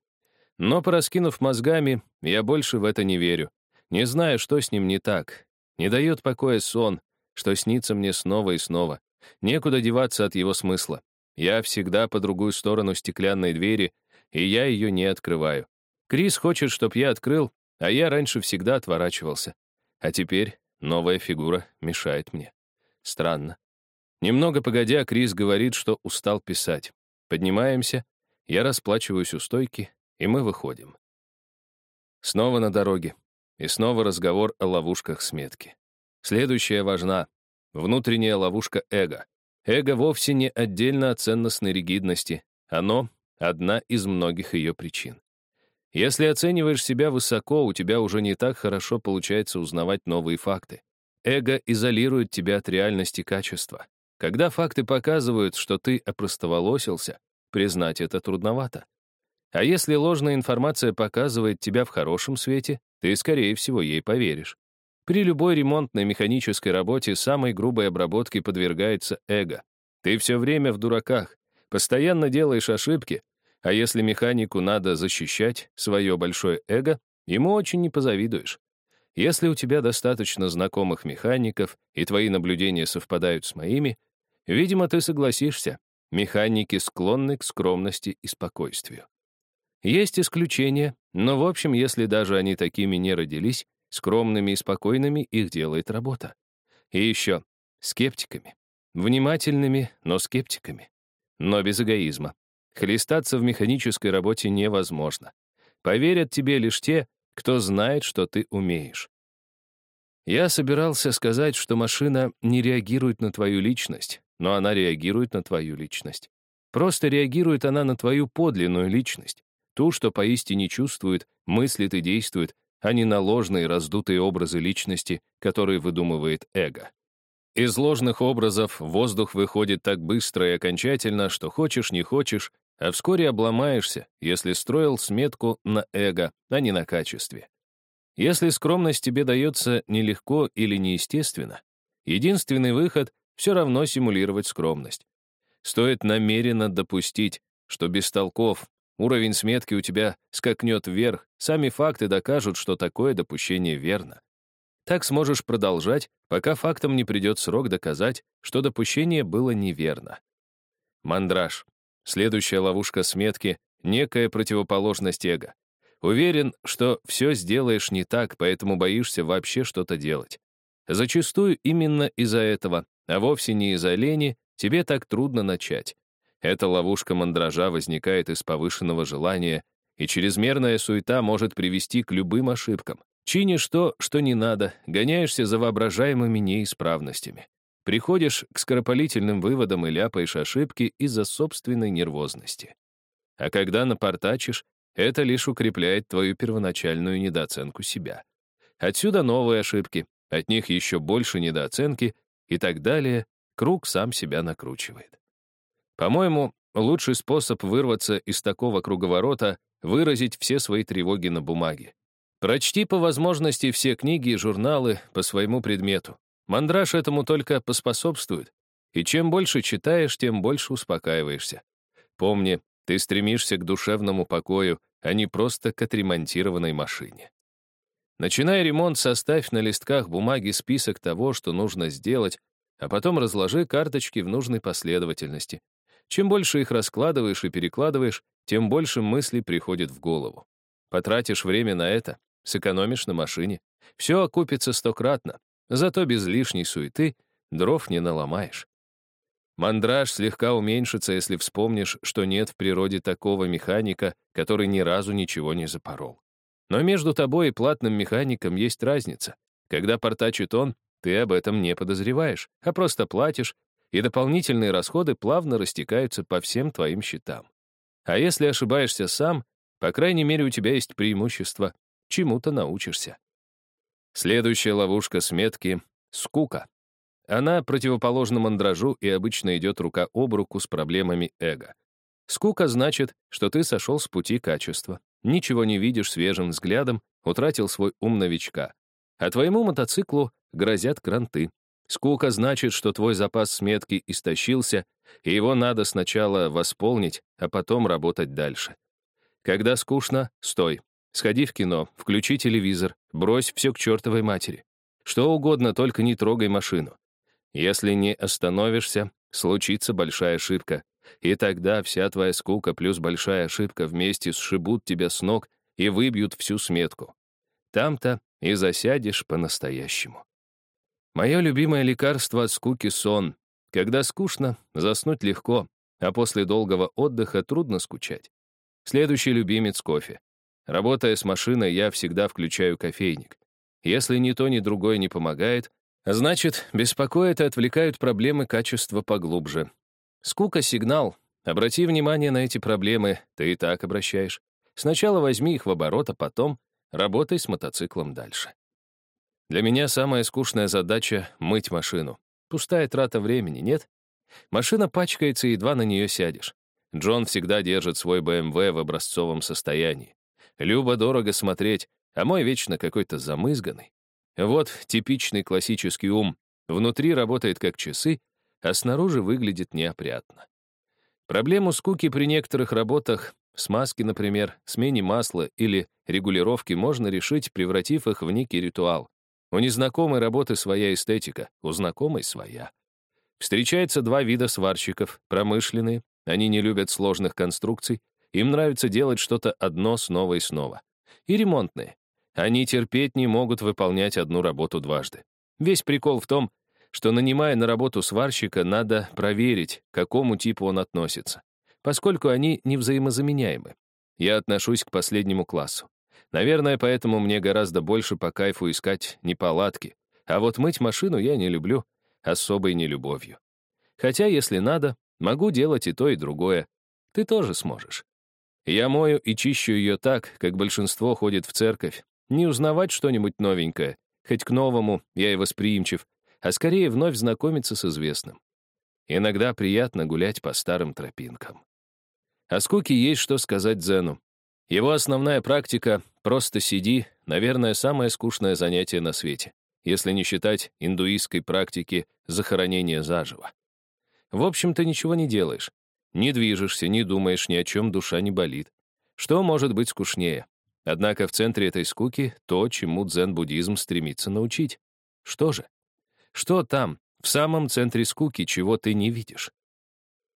Но, пораскинув мозгами, я больше в это не верю. Не знаю, что с ним не так. Не дает покоя сон, что снится мне снова и снова. Некуда деваться от его смысла. Я всегда по другую сторону стеклянной двери, и я ее не открываю. Крис хочет, чтоб я открыл, а я раньше всегда отворачивался. А теперь новая фигура мешает мне. Странно. Немного погодя, Крис говорит, что устал писать. Поднимаемся, я расплачиваюсь у стойки, и мы выходим. Снова на дороге. И снова разговор о ловушках сметки. Следующая важна. Внутренняя ловушка эго. Эго вовсе не отдельно от ценностной ригидности. Оно — одна из многих ее причин. Если оцениваешь себя высоко, у тебя уже не так хорошо получается узнавать новые факты. Эго изолирует тебя от реальности качества. Когда факты показывают, что ты опростоволосился, признать это трудновато. А если ложная информация показывает тебя в хорошем свете, ты, скорее всего, ей поверишь. При любой ремонтной механической работе самой грубой обработке подвергается эго. Ты все время в дураках, постоянно делаешь ошибки, а если механику надо защищать свое большое эго, ему очень не позавидуешь. Если у тебя достаточно знакомых механиков, и твои наблюдения совпадают с моими, Видимо, ты согласишься. Механики склонны к скромности и спокойствию. Есть исключения, но, в общем, если даже они такими не родились, скромными и спокойными их делает работа. И еще скептиками. Внимательными, но скептиками. Но без эгоизма. Хлестаться в механической работе невозможно. Поверят тебе лишь те, кто знает, что ты умеешь. Я собирался сказать, что машина не реагирует на твою личность, но она реагирует на твою личность. Просто реагирует она на твою подлинную личность, ту, что поистине чувствует, мыслит и действует, а не на ложные раздутые образы личности, которые выдумывает эго. Из ложных образов воздух выходит так быстро и окончательно, что хочешь, не хочешь, а вскоре обломаешься, если строил сметку на эго, а не на качестве. Если скромность тебе дается нелегко или неестественно, единственный выход все равно симулировать скромность. Стоит намеренно допустить, что без толков уровень сметки у тебя скакнет вверх, сами факты докажут, что такое допущение верно. Так сможешь продолжать, пока фактам не придет срок доказать, что допущение было неверно. Мандраж. Следующая ловушка сметки — некая противоположность эго. Уверен, что все сделаешь не так, поэтому боишься вообще что-то делать. Зачастую именно из-за этого а вовсе не из-за лени, тебе так трудно начать. Эта ловушка мандража возникает из повышенного желания, и чрезмерная суета может привести к любым ошибкам. Чинишь то, что не надо, гоняешься за воображаемыми неисправностями. Приходишь к скоропалительным выводам и ляпаешь ошибки из-за собственной нервозности. А когда напортачишь, это лишь укрепляет твою первоначальную недооценку себя. Отсюда новые ошибки, от них еще больше недооценки и так далее, круг сам себя накручивает. По-моему, лучший способ вырваться из такого круговорота — выразить все свои тревоги на бумаге. Прочти по возможности все книги и журналы по своему предмету. Мандраж этому только поспособствует. И чем больше читаешь, тем больше успокаиваешься. Помни, ты стремишься к душевному покою, а не просто к отремонтированной машине. Начиная ремонт, составь на листках бумаги список того, что нужно сделать, а потом разложи карточки в нужной последовательности. Чем больше их раскладываешь и перекладываешь, тем больше мыслей приходит в голову. Потратишь время на это, сэкономишь на машине. Все окупится стократно, зато без лишней суеты дров не наломаешь. Мандраж слегка уменьшится, если вспомнишь, что нет в природе такого механика, который ни разу ничего не запорол. Но между тобой и платным механиком есть разница. Когда портачит он, ты об этом не подозреваешь, а просто платишь, и дополнительные расходы плавно растекаются по всем твоим счетам. А если ошибаешься сам, по крайней мере, у тебя есть преимущество, чему-то научишься. Следующая ловушка сметки — скука. Она противоположна мандражу и обычно идет рука об руку с проблемами эго. Скука значит, что ты сошел с пути качества, ничего не видишь свежим взглядом, утратил свой ум новичка. А твоему мотоциклу грозят кранты. Скука значит, что твой запас сметки истощился, и его надо сначала восполнить, а потом работать дальше. Когда скучно, стой. Сходи в кино, включи телевизор, брось все к чертовой матери. Что угодно, только не трогай машину. Если не остановишься, случится большая ошибка. И тогда вся твоя скука плюс большая ошибка вместе сшибут тебя с ног и выбьют всю сметку. Там-то и засядешь по-настоящему. Мое любимое лекарство от скуки — сон. Когда скучно, заснуть легко, а после долгого отдыха трудно скучать. Следующий любимец — кофе. Работая с машиной, я всегда включаю кофейник. Если ни то, ни другое не помогает, Значит, беспокоят и отвлекают проблемы качества поглубже. Скука — сигнал. Обрати внимание на эти проблемы, ты и так обращаешь. Сначала возьми их в оборот, а потом работай с мотоциклом дальше. Для меня самая скучная задача — мыть машину. Пустая трата времени, нет? Машина пачкается, едва на нее сядешь. Джон всегда держит свой БМВ в образцовом состоянии. Любо-дорого смотреть, а мой вечно какой-то замызганный. Вот типичный классический ум. Внутри работает как часы, а снаружи выглядит неопрятно. Проблему скуки при некоторых работах, смазки, например, смене масла или регулировки можно решить, превратив их в некий ритуал. У незнакомой работы своя эстетика, у знакомой своя. Встречается два вида сварщиков, промышленные, они не любят сложных конструкций, им нравится делать что-то одно снова и снова. И ремонтные. Они терпеть не могут выполнять одну работу дважды. Весь прикол в том, что, нанимая на работу сварщика, надо проверить, к какому типу он относится, поскольку они не взаимозаменяемы. Я отношусь к последнему классу. Наверное, поэтому мне гораздо больше по кайфу искать неполадки, а вот мыть машину я не люблю особой нелюбовью. Хотя, если надо, могу делать и то, и другое. Ты тоже сможешь. Я мою и чищу ее так, как большинство ходит в церковь, не узнавать что-нибудь новенькое, хоть к новому я и восприимчив, а скорее вновь знакомиться с известным. Иногда приятно гулять по старым тропинкам. О скуке есть что сказать Дзену. Его основная практика — просто сиди, наверное, самое скучное занятие на свете, если не считать индуистской практики захоронения заживо. В общем, ты ничего не делаешь. Не движешься, не думаешь, ни о чем душа не болит. Что может быть скучнее? Однако в центре этой скуки то, чему дзен-буддизм стремится научить. Что же? Что там, в самом центре скуки, чего ты не видишь?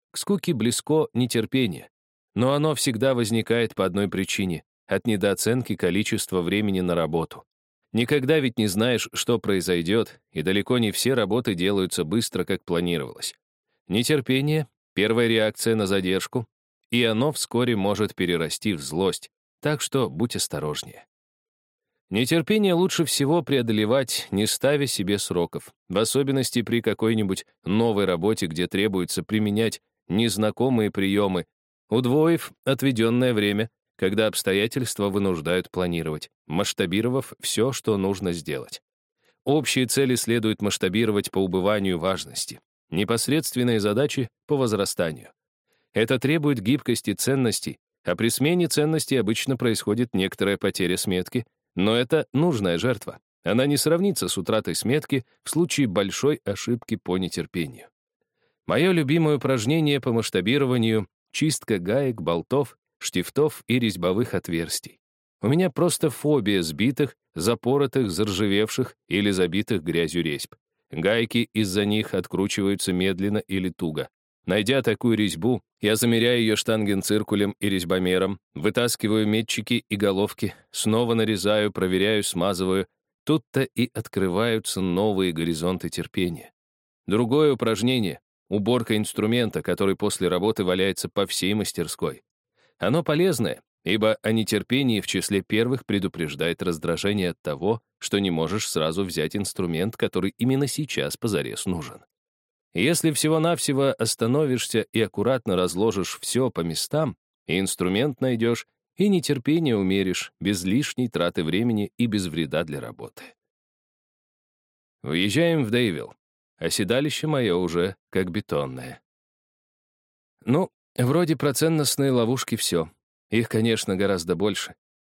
К скуке близко нетерпение, но оно всегда возникает по одной причине — от недооценки количества времени на работу. Никогда ведь не знаешь, что произойдет, и далеко не все работы делаются быстро, как планировалось. Нетерпение — первая реакция на задержку, и оно вскоре может перерасти в злость, так что будь осторожнее. Нетерпение лучше всего преодолевать, не ставя себе сроков, в особенности при какой-нибудь новой работе, где требуется применять незнакомые приемы, удвоив отведенное время, когда обстоятельства вынуждают планировать, масштабировав все, что нужно сделать. Общие цели следует масштабировать по убыванию важности, непосредственные задачи — по возрастанию. Это требует гибкости ценностей, а при смене ценностей обычно происходит некоторая потеря сметки, но это нужная жертва. Она не сравнится с утратой сметки в случае большой ошибки по нетерпению. Мое любимое упражнение по масштабированию — чистка гаек, болтов, штифтов и резьбовых отверстий. У меня просто фобия сбитых, запоротых, заржавевших или забитых грязью резьб. Гайки из-за них откручиваются медленно или туго. Найдя такую резьбу, я замеряю ее штангенциркулем и резьбомером, вытаскиваю метчики и головки, снова нарезаю, проверяю, смазываю. Тут-то и открываются новые горизонты терпения. Другое упражнение — уборка инструмента, который после работы валяется по всей мастерской. Оно полезное, ибо о нетерпении в числе первых предупреждает раздражение от того, что не можешь сразу взять инструмент, который именно сейчас позарез нужен. Если всего-навсего остановишься и аккуратно разложишь все по местам, и инструмент найдешь, и нетерпение умеришь, без лишней траты времени и без вреда для работы. Въезжаем в Дейвилл, а седалище мое уже как бетонное. Ну, вроде про ценностные ловушки все. Их, конечно, гораздо больше.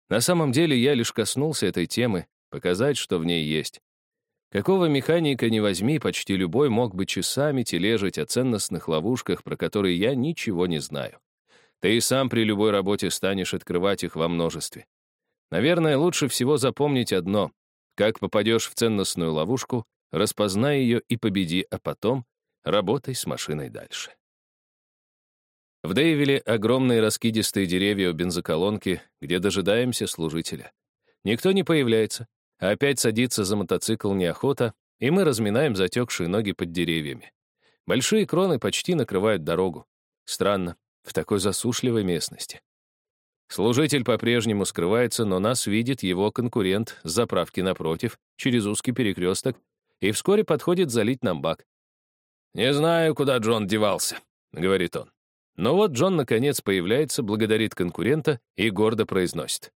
На самом деле я лишь коснулся этой темы, показать, что в ней есть. Какого механика не возьми, почти любой мог бы часами тележить о ценностных ловушках, про которые я ничего не знаю. Ты и сам при любой работе станешь открывать их во множестве. Наверное, лучше всего запомнить одно. Как попадешь в ценностную ловушку, распознай ее и победи, а потом работай с машиной дальше. В Дейвиле огромные раскидистые деревья у бензоколонки, где дожидаемся служителя. Никто не появляется, Опять садиться за мотоцикл неохота, и мы разминаем затекшие ноги под деревьями. Большие кроны почти накрывают дорогу. Странно, в такой засушливой местности. Служитель по-прежнему скрывается, но нас видит его конкурент с заправки напротив, через узкий перекресток, и вскоре подходит залить нам бак. «Не знаю, куда Джон девался», — говорит он. Но вот Джон, наконец, появляется, благодарит конкурента и гордо произносит.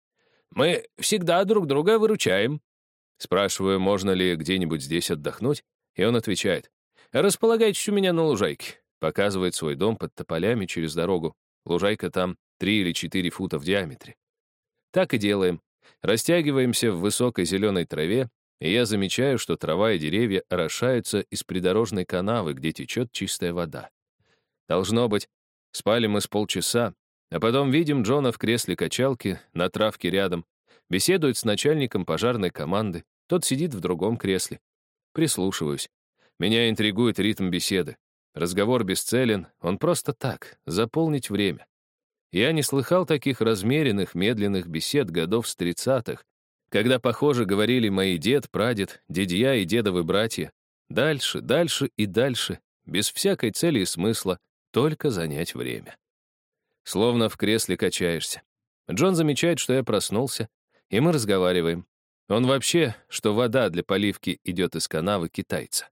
«Мы всегда друг друга выручаем». Спрашиваю, можно ли где-нибудь здесь отдохнуть, и он отвечает. «Располагайтесь у меня на лужайке». Показывает свой дом под тополями через дорогу. Лужайка там три или четыре фута в диаметре. Так и делаем. Растягиваемся в высокой зеленой траве, и я замечаю, что трава и деревья орошаются из придорожной канавы, где течет чистая вода. Должно быть, спали мы с полчаса, а потом видим Джона в кресле качалки на травке рядом, беседует с начальником пожарной команды, тот сидит в другом кресле. Прислушиваюсь. Меня интригует ритм беседы. Разговор бесцелен, он просто так, заполнить время. Я не слыхал таких размеренных, медленных бесед годов с тридцатых, когда, похоже, говорили мои дед, прадед, дедья и дедовы братья. Дальше, дальше и дальше, без всякой цели и смысла, только занять время. Словно в кресле качаешься. Джон замечает, что я проснулся, и мы разговариваем. Он вообще, что вода для поливки идет из канавы китайца.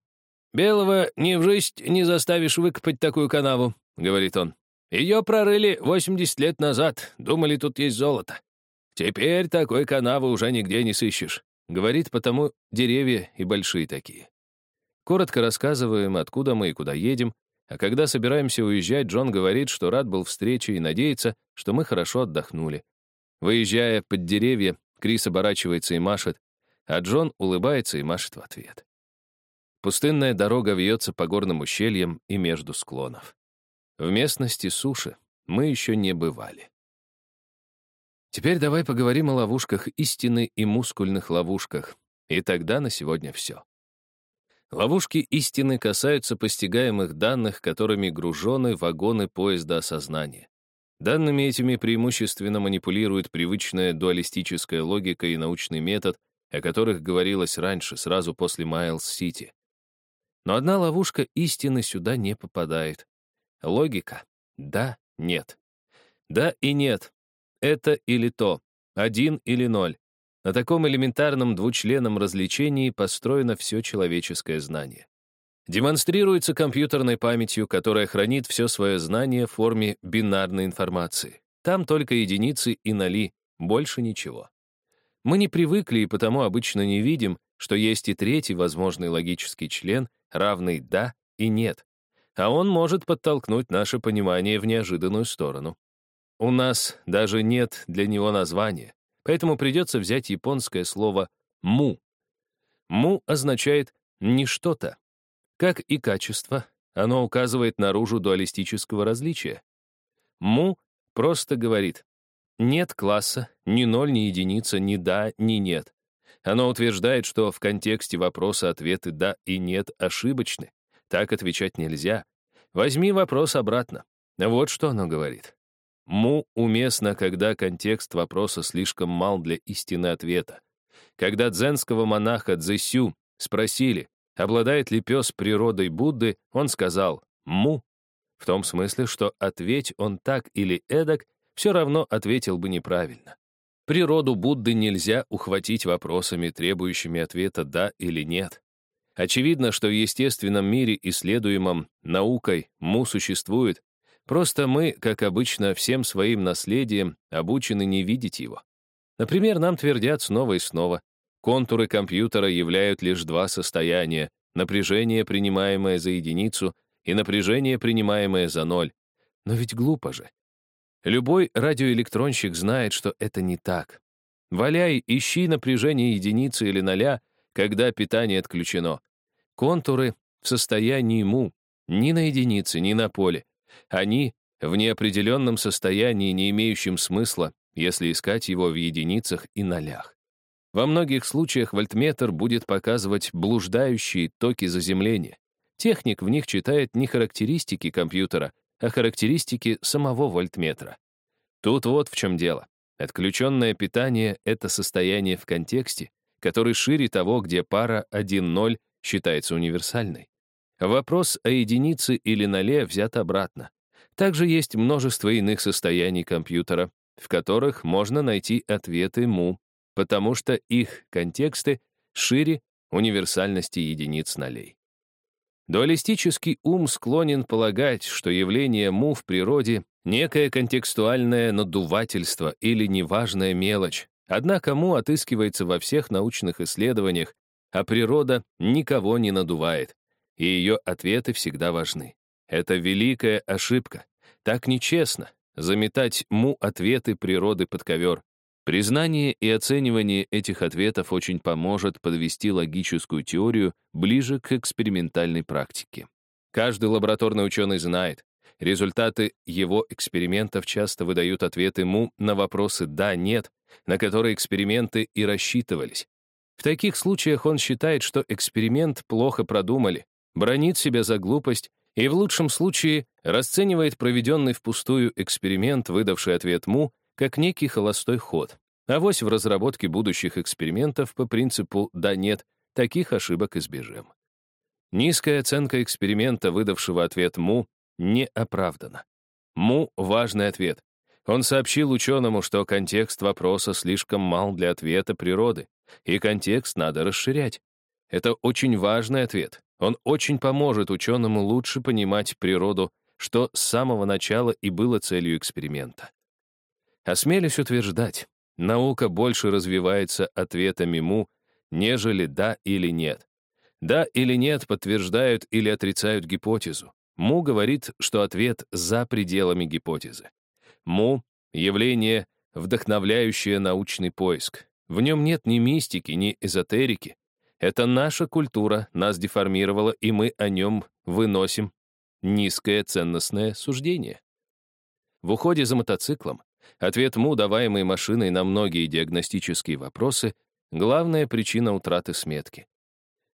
«Белого ни в жизнь не заставишь выкопать такую канаву», — говорит он. «Ее прорыли 80 лет назад, думали, тут есть золото. Теперь такой канавы уже нигде не сыщешь», — говорит, потому деревья и большие такие. Коротко рассказываем, откуда мы и куда едем, а когда собираемся уезжать, Джон говорит, что рад был встрече и надеется, что мы хорошо отдохнули. Выезжая под деревья, Крис оборачивается и машет, а Джон улыбается и машет в ответ. Пустынная дорога вьется по горным ущельям и между склонов. В местности суши мы еще не бывали. Теперь давай поговорим о ловушках истины и мускульных ловушках. И тогда на сегодня все. Ловушки истины касаются постигаемых данных, которыми гружены вагоны поезда осознания. Данными этими преимущественно манипулирует привычная дуалистическая логика и научный метод, о которых говорилось раньше, сразу после Майлз-Сити. Но одна ловушка истины сюда не попадает. Логика — да, нет. Да и нет. Это или то. Один или ноль. На таком элементарном двучленном развлечении построено все человеческое знание. Демонстрируется компьютерной памятью, которая хранит все свое знание в форме бинарной информации. Там только единицы и ноли, больше ничего. Мы не привыкли и потому обычно не видим, что есть и третий возможный логический член, равный «да» и «нет». А он может подтолкнуть наше понимание в неожиданную сторону. У нас даже нет для него названия, поэтому придется взять японское слово «му». «Му» означает «не что-то». Как и качество, оно указывает наружу дуалистического различия. «Му» просто говорит «нет класса, ни ноль, ни единица, ни да, ни нет». Оно утверждает, что в контексте вопроса ответы «да» и «нет» ошибочны. Так отвечать нельзя. Возьми вопрос обратно. Вот что оно говорит. Му уместно, когда контекст вопроса слишком мал для истины ответа. Когда дзенского монаха Цзэсю спросили, обладает ли пес природой Будды, он сказал «му». В том смысле, что ответь он так или эдак, все равно ответил бы неправильно. Природу Будды нельзя ухватить вопросами, требующими ответа «да» или «нет». Очевидно, что в естественном мире, исследуемом наукой, му существует, просто мы, как обычно, всем своим наследием обучены не видеть его. Например, нам твердят снова и снова, контуры компьютера являют лишь два состояния — напряжение, принимаемое за единицу, и напряжение, принимаемое за ноль. Но ведь глупо же. Любой радиоэлектронщик знает, что это не так. Валяй, ищи напряжение единицы или ноля, когда питание отключено. Контуры в состоянии му, ни на единице, ни на поле. Они в неопределенном состоянии, не имеющем смысла, если искать его в единицах и нолях. Во многих случаях вольтметр будет показывать блуждающие токи заземления. Техник в них читает не характеристики компьютера, а характеристики самого вольтметра. Тут вот в чем дело. Отключенное питание — это состояние в контексте, который шире того, где пара 1-0 считается универсальной. Вопрос о единице или ноле взят обратно. Также есть множество иных состояний компьютера, в которых можно найти ответы му, потому что их контексты шире универсальности единиц нолей. Дуалистический ум склонен полагать, что явление му в природе — некое контекстуальное надувательство или неважная мелочь, однако му отыскивается во всех научных исследованиях, а природа никого не надувает, и ее ответы всегда важны. Это великая ошибка. Так нечестно — заметать му ответы природы под ковер. Признание и оценивание этих ответов очень поможет подвести логическую теорию ближе к экспериментальной практике. Каждый лабораторный ученый знает, результаты его экспериментов часто выдают ответы ему на вопросы «да», «нет», на которые эксперименты и рассчитывались. В таких случаях он считает, что эксперимент плохо продумали, бронит себя за глупость и в лучшем случае расценивает проведенный впустую эксперимент, выдавший ответ му, как некий холостой ход. Авось в разработке будущих экспериментов по принципу «да-нет» таких ошибок избежим. Низкая оценка эксперимента, выдавшего ответ МУ, не оправдана. МУ — важный ответ. Он сообщил ученому, что контекст вопроса слишком мал для ответа природы, и контекст надо расширять. Это очень важный ответ. Он очень поможет ученому лучше понимать природу, что с самого начала и было целью эксперимента. Осмелюсь утверждать, наука больше развивается ответами ему, нежели «да» или «нет». «Да» или «нет» подтверждают или отрицают гипотезу. Му говорит, что ответ за пределами гипотезы. Му — явление, вдохновляющее научный поиск. В нем нет ни мистики, ни эзотерики. Это наша культура нас деформировала, и мы о нем выносим низкое ценностное суждение. В уходе за мотоциклом Ответ МУ, даваемый машиной на многие диагностические вопросы, главная причина утраты сметки.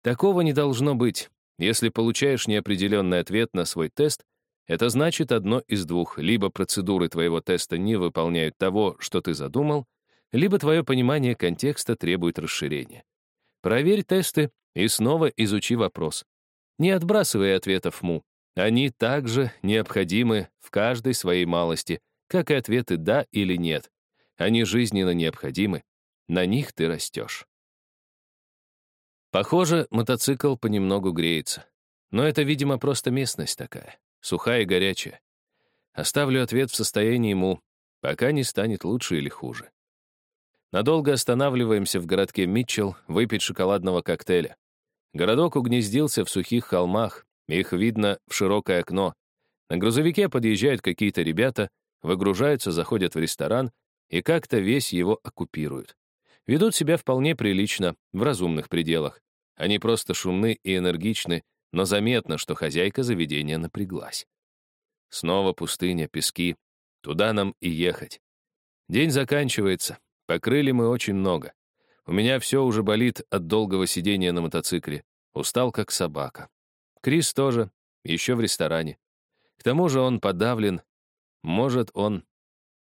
Такого не должно быть. Если получаешь неопределенный ответ на свой тест, это значит одно из двух. Либо процедуры твоего теста не выполняют того, что ты задумал, либо твое понимание контекста требует расширения. Проверь тесты и снова изучи вопрос. Не отбрасывай ответов МУ. Они также необходимы в каждой своей малости, как и ответы «да» или «нет». Они жизненно необходимы, на них ты растешь. Похоже, мотоцикл понемногу греется. Но это, видимо, просто местность такая, сухая и горячая. Оставлю ответ в состоянии ему, пока не станет лучше или хуже. Надолго останавливаемся в городке Митчелл выпить шоколадного коктейля. Городок угнездился в сухих холмах, их видно в широкое окно. На грузовике подъезжают какие-то ребята, выгружаются, заходят в ресторан и как-то весь его оккупируют. Ведут себя вполне прилично, в разумных пределах. Они просто шумны и энергичны, но заметно, что хозяйка заведения напряглась. Снова пустыня, пески. Туда нам и ехать. День заканчивается. Покрыли мы очень много. У меня все уже болит от долгого сидения на мотоцикле. Устал, как собака. Крис тоже, еще в ресторане. К тому же он подавлен может, он...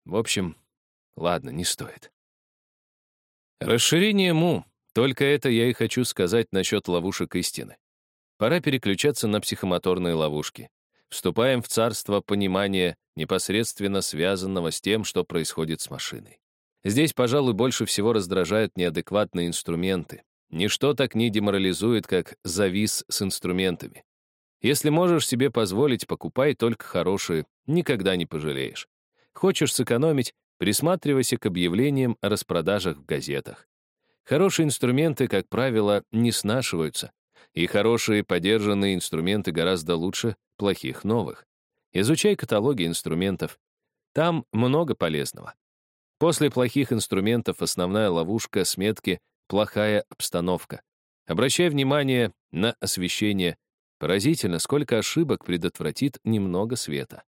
В общем, ладно, не стоит. Расширение му. Только это я и хочу сказать насчет ловушек истины. Пора переключаться на психомоторные ловушки. Вступаем в царство понимания, непосредственно связанного с тем, что происходит с машиной. Здесь, пожалуй, больше всего раздражают неадекватные инструменты. Ничто так не деморализует, как завис с инструментами. Если можешь себе позволить, покупай только хорошие, никогда не пожалеешь. Хочешь сэкономить, присматривайся к объявлениям о распродажах в газетах. Хорошие инструменты, как правило, не снашиваются, и хорошие подержанные инструменты гораздо лучше плохих новых. Изучай каталоги инструментов. Там много полезного. После плохих инструментов основная ловушка сметки — плохая обстановка. Обращай внимание на освещение, Поразительно, сколько ошибок предотвратит немного света.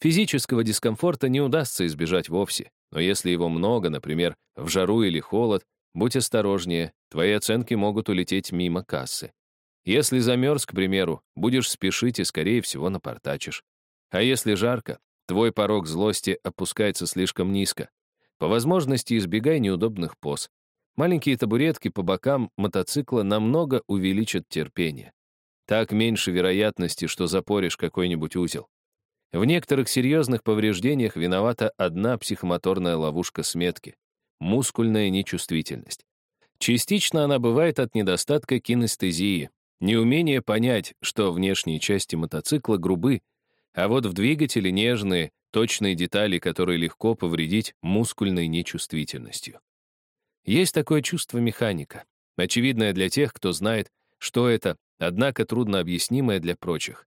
Физического дискомфорта не удастся избежать вовсе, но если его много, например, в жару или холод, будь осторожнее, твои оценки могут улететь мимо кассы. Если замерз, к примеру, будешь спешить и, скорее всего, напортачишь. А если жарко, твой порог злости опускается слишком низко. По возможности избегай неудобных поз. Маленькие табуретки по бокам мотоцикла намного увеличат терпение. Так меньше вероятности, что запоришь какой-нибудь узел. В некоторых серьезных повреждениях виновата одна психомоторная ловушка сметки — мускульная нечувствительность. Частично она бывает от недостатка кинестезии, неумения понять, что внешние части мотоцикла грубы, а вот в двигателе нежные, точные детали, которые легко повредить мускульной нечувствительностью. Есть такое чувство механика, очевидное для тех, кто знает, что это, однако трудно объяснимое для прочих.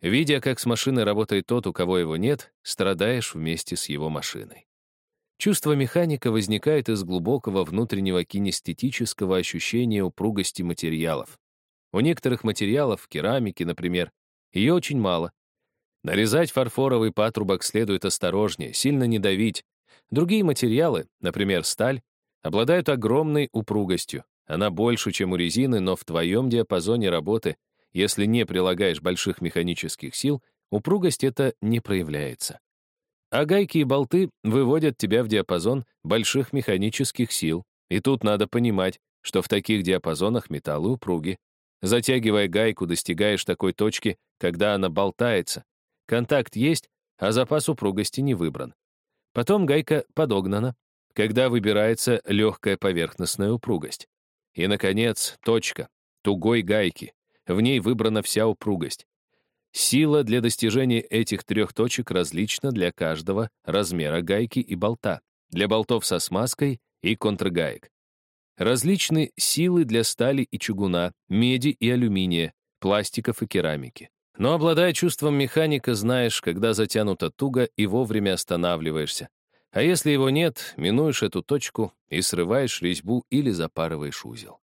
Видя, как с машиной работает тот, у кого его нет, страдаешь вместе с его машиной. Чувство механика возникает из глубокого внутреннего кинестетического ощущения упругости материалов. У некоторых материалов, керамики, например, ее очень мало. Нарезать фарфоровый патрубок следует осторожнее, сильно не давить. Другие материалы, например, сталь, обладают огромной упругостью. Она больше, чем у резины, но в твоем диапазоне работы если не прилагаешь больших механических сил, упругость это не проявляется. А гайки и болты выводят тебя в диапазон больших механических сил, и тут надо понимать, что в таких диапазонах металлы упруги. Затягивая гайку, достигаешь такой точки, когда она болтается. Контакт есть, а запас упругости не выбран. Потом гайка подогнана, когда выбирается легкая поверхностная упругость. И, наконец, точка, тугой гайки. В ней выбрана вся упругость. Сила для достижения этих трех точек различна для каждого размера гайки и болта, для болтов со смазкой и контргаек. Различны силы для стали и чугуна, меди и алюминия, пластиков и керамики. Но, обладая чувством механика, знаешь, когда затянуто туго и вовремя останавливаешься. А если его нет, минуешь эту точку и срываешь резьбу или запарываешь узел.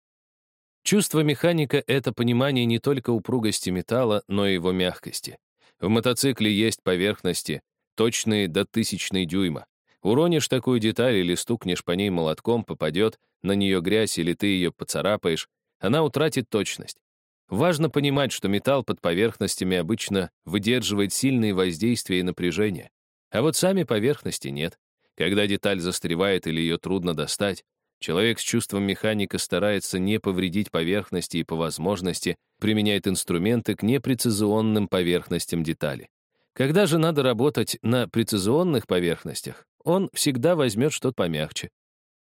Чувство механика — это понимание не только упругости металла, но и его мягкости. В мотоцикле есть поверхности, точные до тысячной дюйма. Уронишь такую деталь или стукнешь по ней молотком, попадет на нее грязь или ты ее поцарапаешь, она утратит точность. Важно понимать, что металл под поверхностями обычно выдерживает сильные воздействия и напряжения. А вот сами поверхности нет. Когда деталь застревает или ее трудно достать, Человек с чувством механика старается не повредить поверхности и по возможности применяет инструменты к непрецизионным поверхностям детали. Когда же надо работать на прецизионных поверхностях, он всегда возьмет что-то помягче.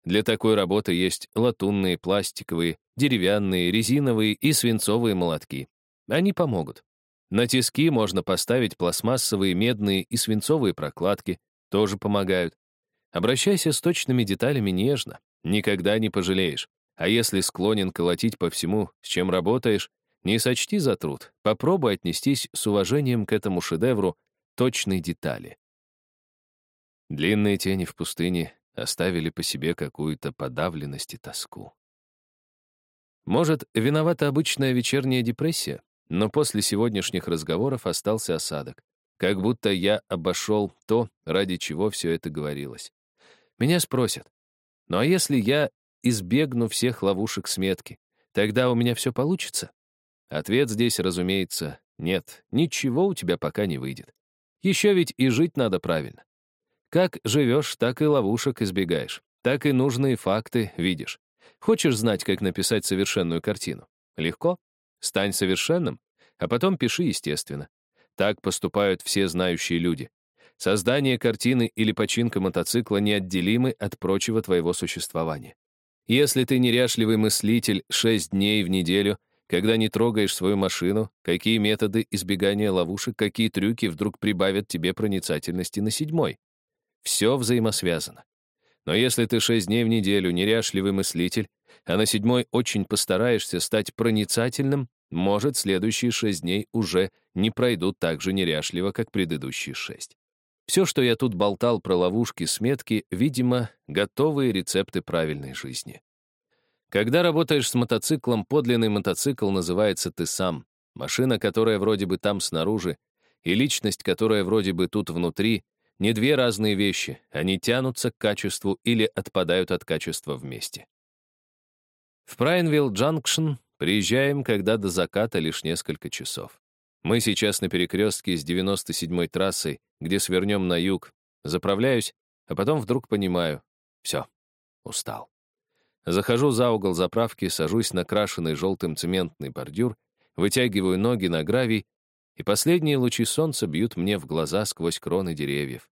Для такой работы есть латунные, пластиковые, деревянные, резиновые и свинцовые молотки. Они помогут. На тиски можно поставить пластмассовые, медные и свинцовые прокладки, тоже помогают. Обращайся с точными деталями нежно, Никогда не пожалеешь. А если склонен колотить по всему, с чем работаешь, не сочти за труд, попробуй отнестись с уважением к этому шедевру точной детали. Длинные тени в пустыне оставили по себе какую-то подавленность и тоску. Может, виновата обычная вечерняя депрессия, но после сегодняшних разговоров остался осадок, как будто я обошел то, ради чего все это говорилось. Меня спросят, ну а если я избегну всех ловушек сметки, тогда у меня все получится? Ответ здесь, разумеется, нет, ничего у тебя пока не выйдет. Еще ведь и жить надо правильно. Как живешь, так и ловушек избегаешь, так и нужные факты видишь. Хочешь знать, как написать совершенную картину? Легко. Стань совершенным, а потом пиши естественно. Так поступают все знающие люди. Создание картины или починка мотоцикла неотделимы от прочего твоего существования. Если ты неряшливый мыслитель шесть дней в неделю, когда не трогаешь свою машину, какие методы избегания ловушек, какие трюки вдруг прибавят тебе проницательности на седьмой? Все взаимосвязано. Но если ты шесть дней в неделю неряшливый мыслитель, а на седьмой очень постараешься стать проницательным, может, следующие шесть дней уже не пройдут так же неряшливо, как предыдущие шесть. Все, что я тут болтал про ловушки, сметки, видимо, готовые рецепты правильной жизни. Когда работаешь с мотоциклом, подлинный мотоцикл называется «ты сам». Машина, которая вроде бы там снаружи, и личность, которая вроде бы тут внутри, не две разные вещи, они тянутся к качеству или отпадают от качества вместе. В Прайнвилл-Джанкшн приезжаем, когда до заката лишь несколько часов. Мы сейчас на перекрестке с 97-й трассой, где свернем на юг. Заправляюсь, а потом вдруг понимаю. Все, устал. Захожу за угол заправки, сажусь на крашеный желтым цементный бордюр, вытягиваю ноги на гравий, и последние лучи солнца бьют мне в глаза сквозь кроны деревьев.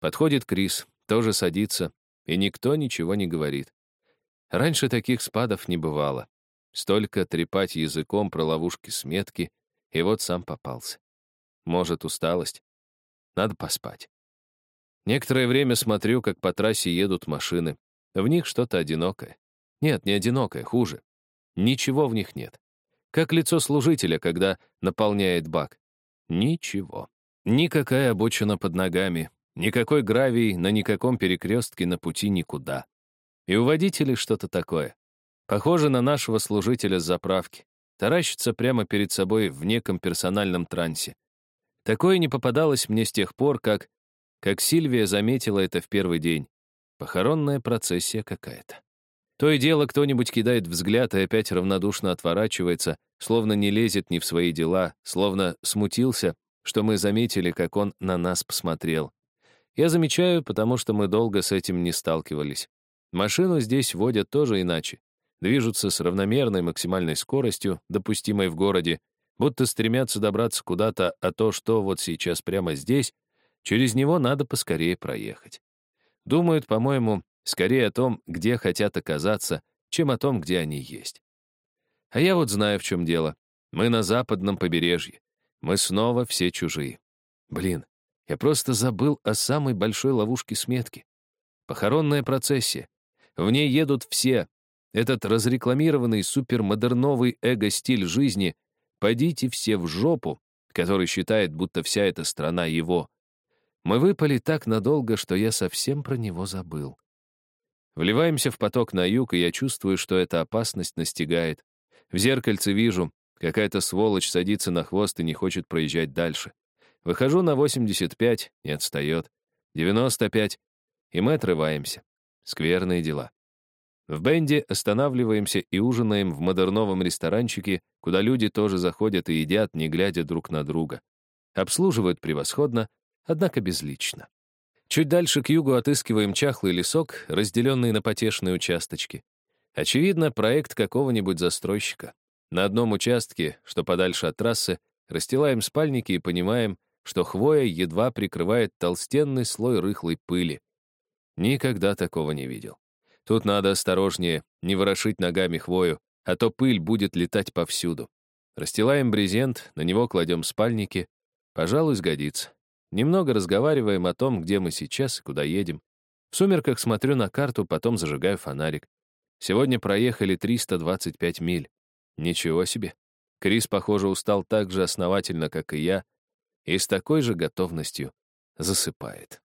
Подходит Крис, тоже садится, и никто ничего не говорит. Раньше таких спадов не бывало. Столько трепать языком про ловушки сметки, и вот сам попался. Может, усталость? Надо поспать. Некоторое время смотрю, как по трассе едут машины. В них что-то одинокое. Нет, не одинокое, хуже. Ничего в них нет. Как лицо служителя, когда наполняет бак. Ничего. Никакая обочина под ногами, никакой гравий на никаком перекрестке на пути никуда. И у водителей что-то такое. Похоже на нашего служителя с заправки. Таращится прямо перед собой в неком персональном трансе. Такое не попадалось мне с тех пор, как... Как Сильвия заметила это в первый день. Похоронная процессия какая-то. То и дело кто-нибудь кидает взгляд и опять равнодушно отворачивается, словно не лезет ни в свои дела, словно смутился, что мы заметили, как он на нас посмотрел. Я замечаю, потому что мы долго с этим не сталкивались. Машину здесь водят тоже иначе. Движутся с равномерной максимальной скоростью, допустимой в городе, будто стремятся добраться куда-то, а то, что вот сейчас прямо здесь, через него надо поскорее проехать. Думают, по-моему, скорее о том, где хотят оказаться, чем о том, где они есть. А я вот знаю, в чем дело. Мы на западном побережье. Мы снова все чужие. Блин, я просто забыл о самой большой ловушке сметки. Похоронная процессия. В ней едут все. Этот разрекламированный супермодерновый эго-стиль жизни «пойдите все в жопу», который считает, будто вся эта страна его. Мы выпали так надолго, что я совсем про него забыл. Вливаемся в поток на юг, и я чувствую, что эта опасность настигает. В зеркальце вижу, какая-то сволочь садится на хвост и не хочет проезжать дальше. Выхожу на 85, не отстает. 95, и мы отрываемся. Скверные дела. В Бенде останавливаемся и ужинаем в модерновом ресторанчике, куда люди тоже заходят и едят, не глядя друг на друга. Обслуживают превосходно, однако безлично. Чуть дальше к югу отыскиваем чахлый лесок, разделенный на потешные участочки. Очевидно, проект какого-нибудь застройщика. На одном участке, что подальше от трассы, расстилаем спальники и понимаем, что хвоя едва прикрывает толстенный слой рыхлой пыли. Никогда такого не видел. Тут надо осторожнее, не ворошить ногами хвою, а то пыль будет летать повсюду. Расстилаем брезент, на него кладем спальники. Пожалуй, сгодится. Немного разговариваем о том, где мы сейчас и куда едем. В сумерках смотрю на карту, потом зажигаю фонарик. Сегодня проехали 325 миль. Ничего себе. Крис, похоже, устал так же основательно, как и я, и с такой же готовностью засыпает.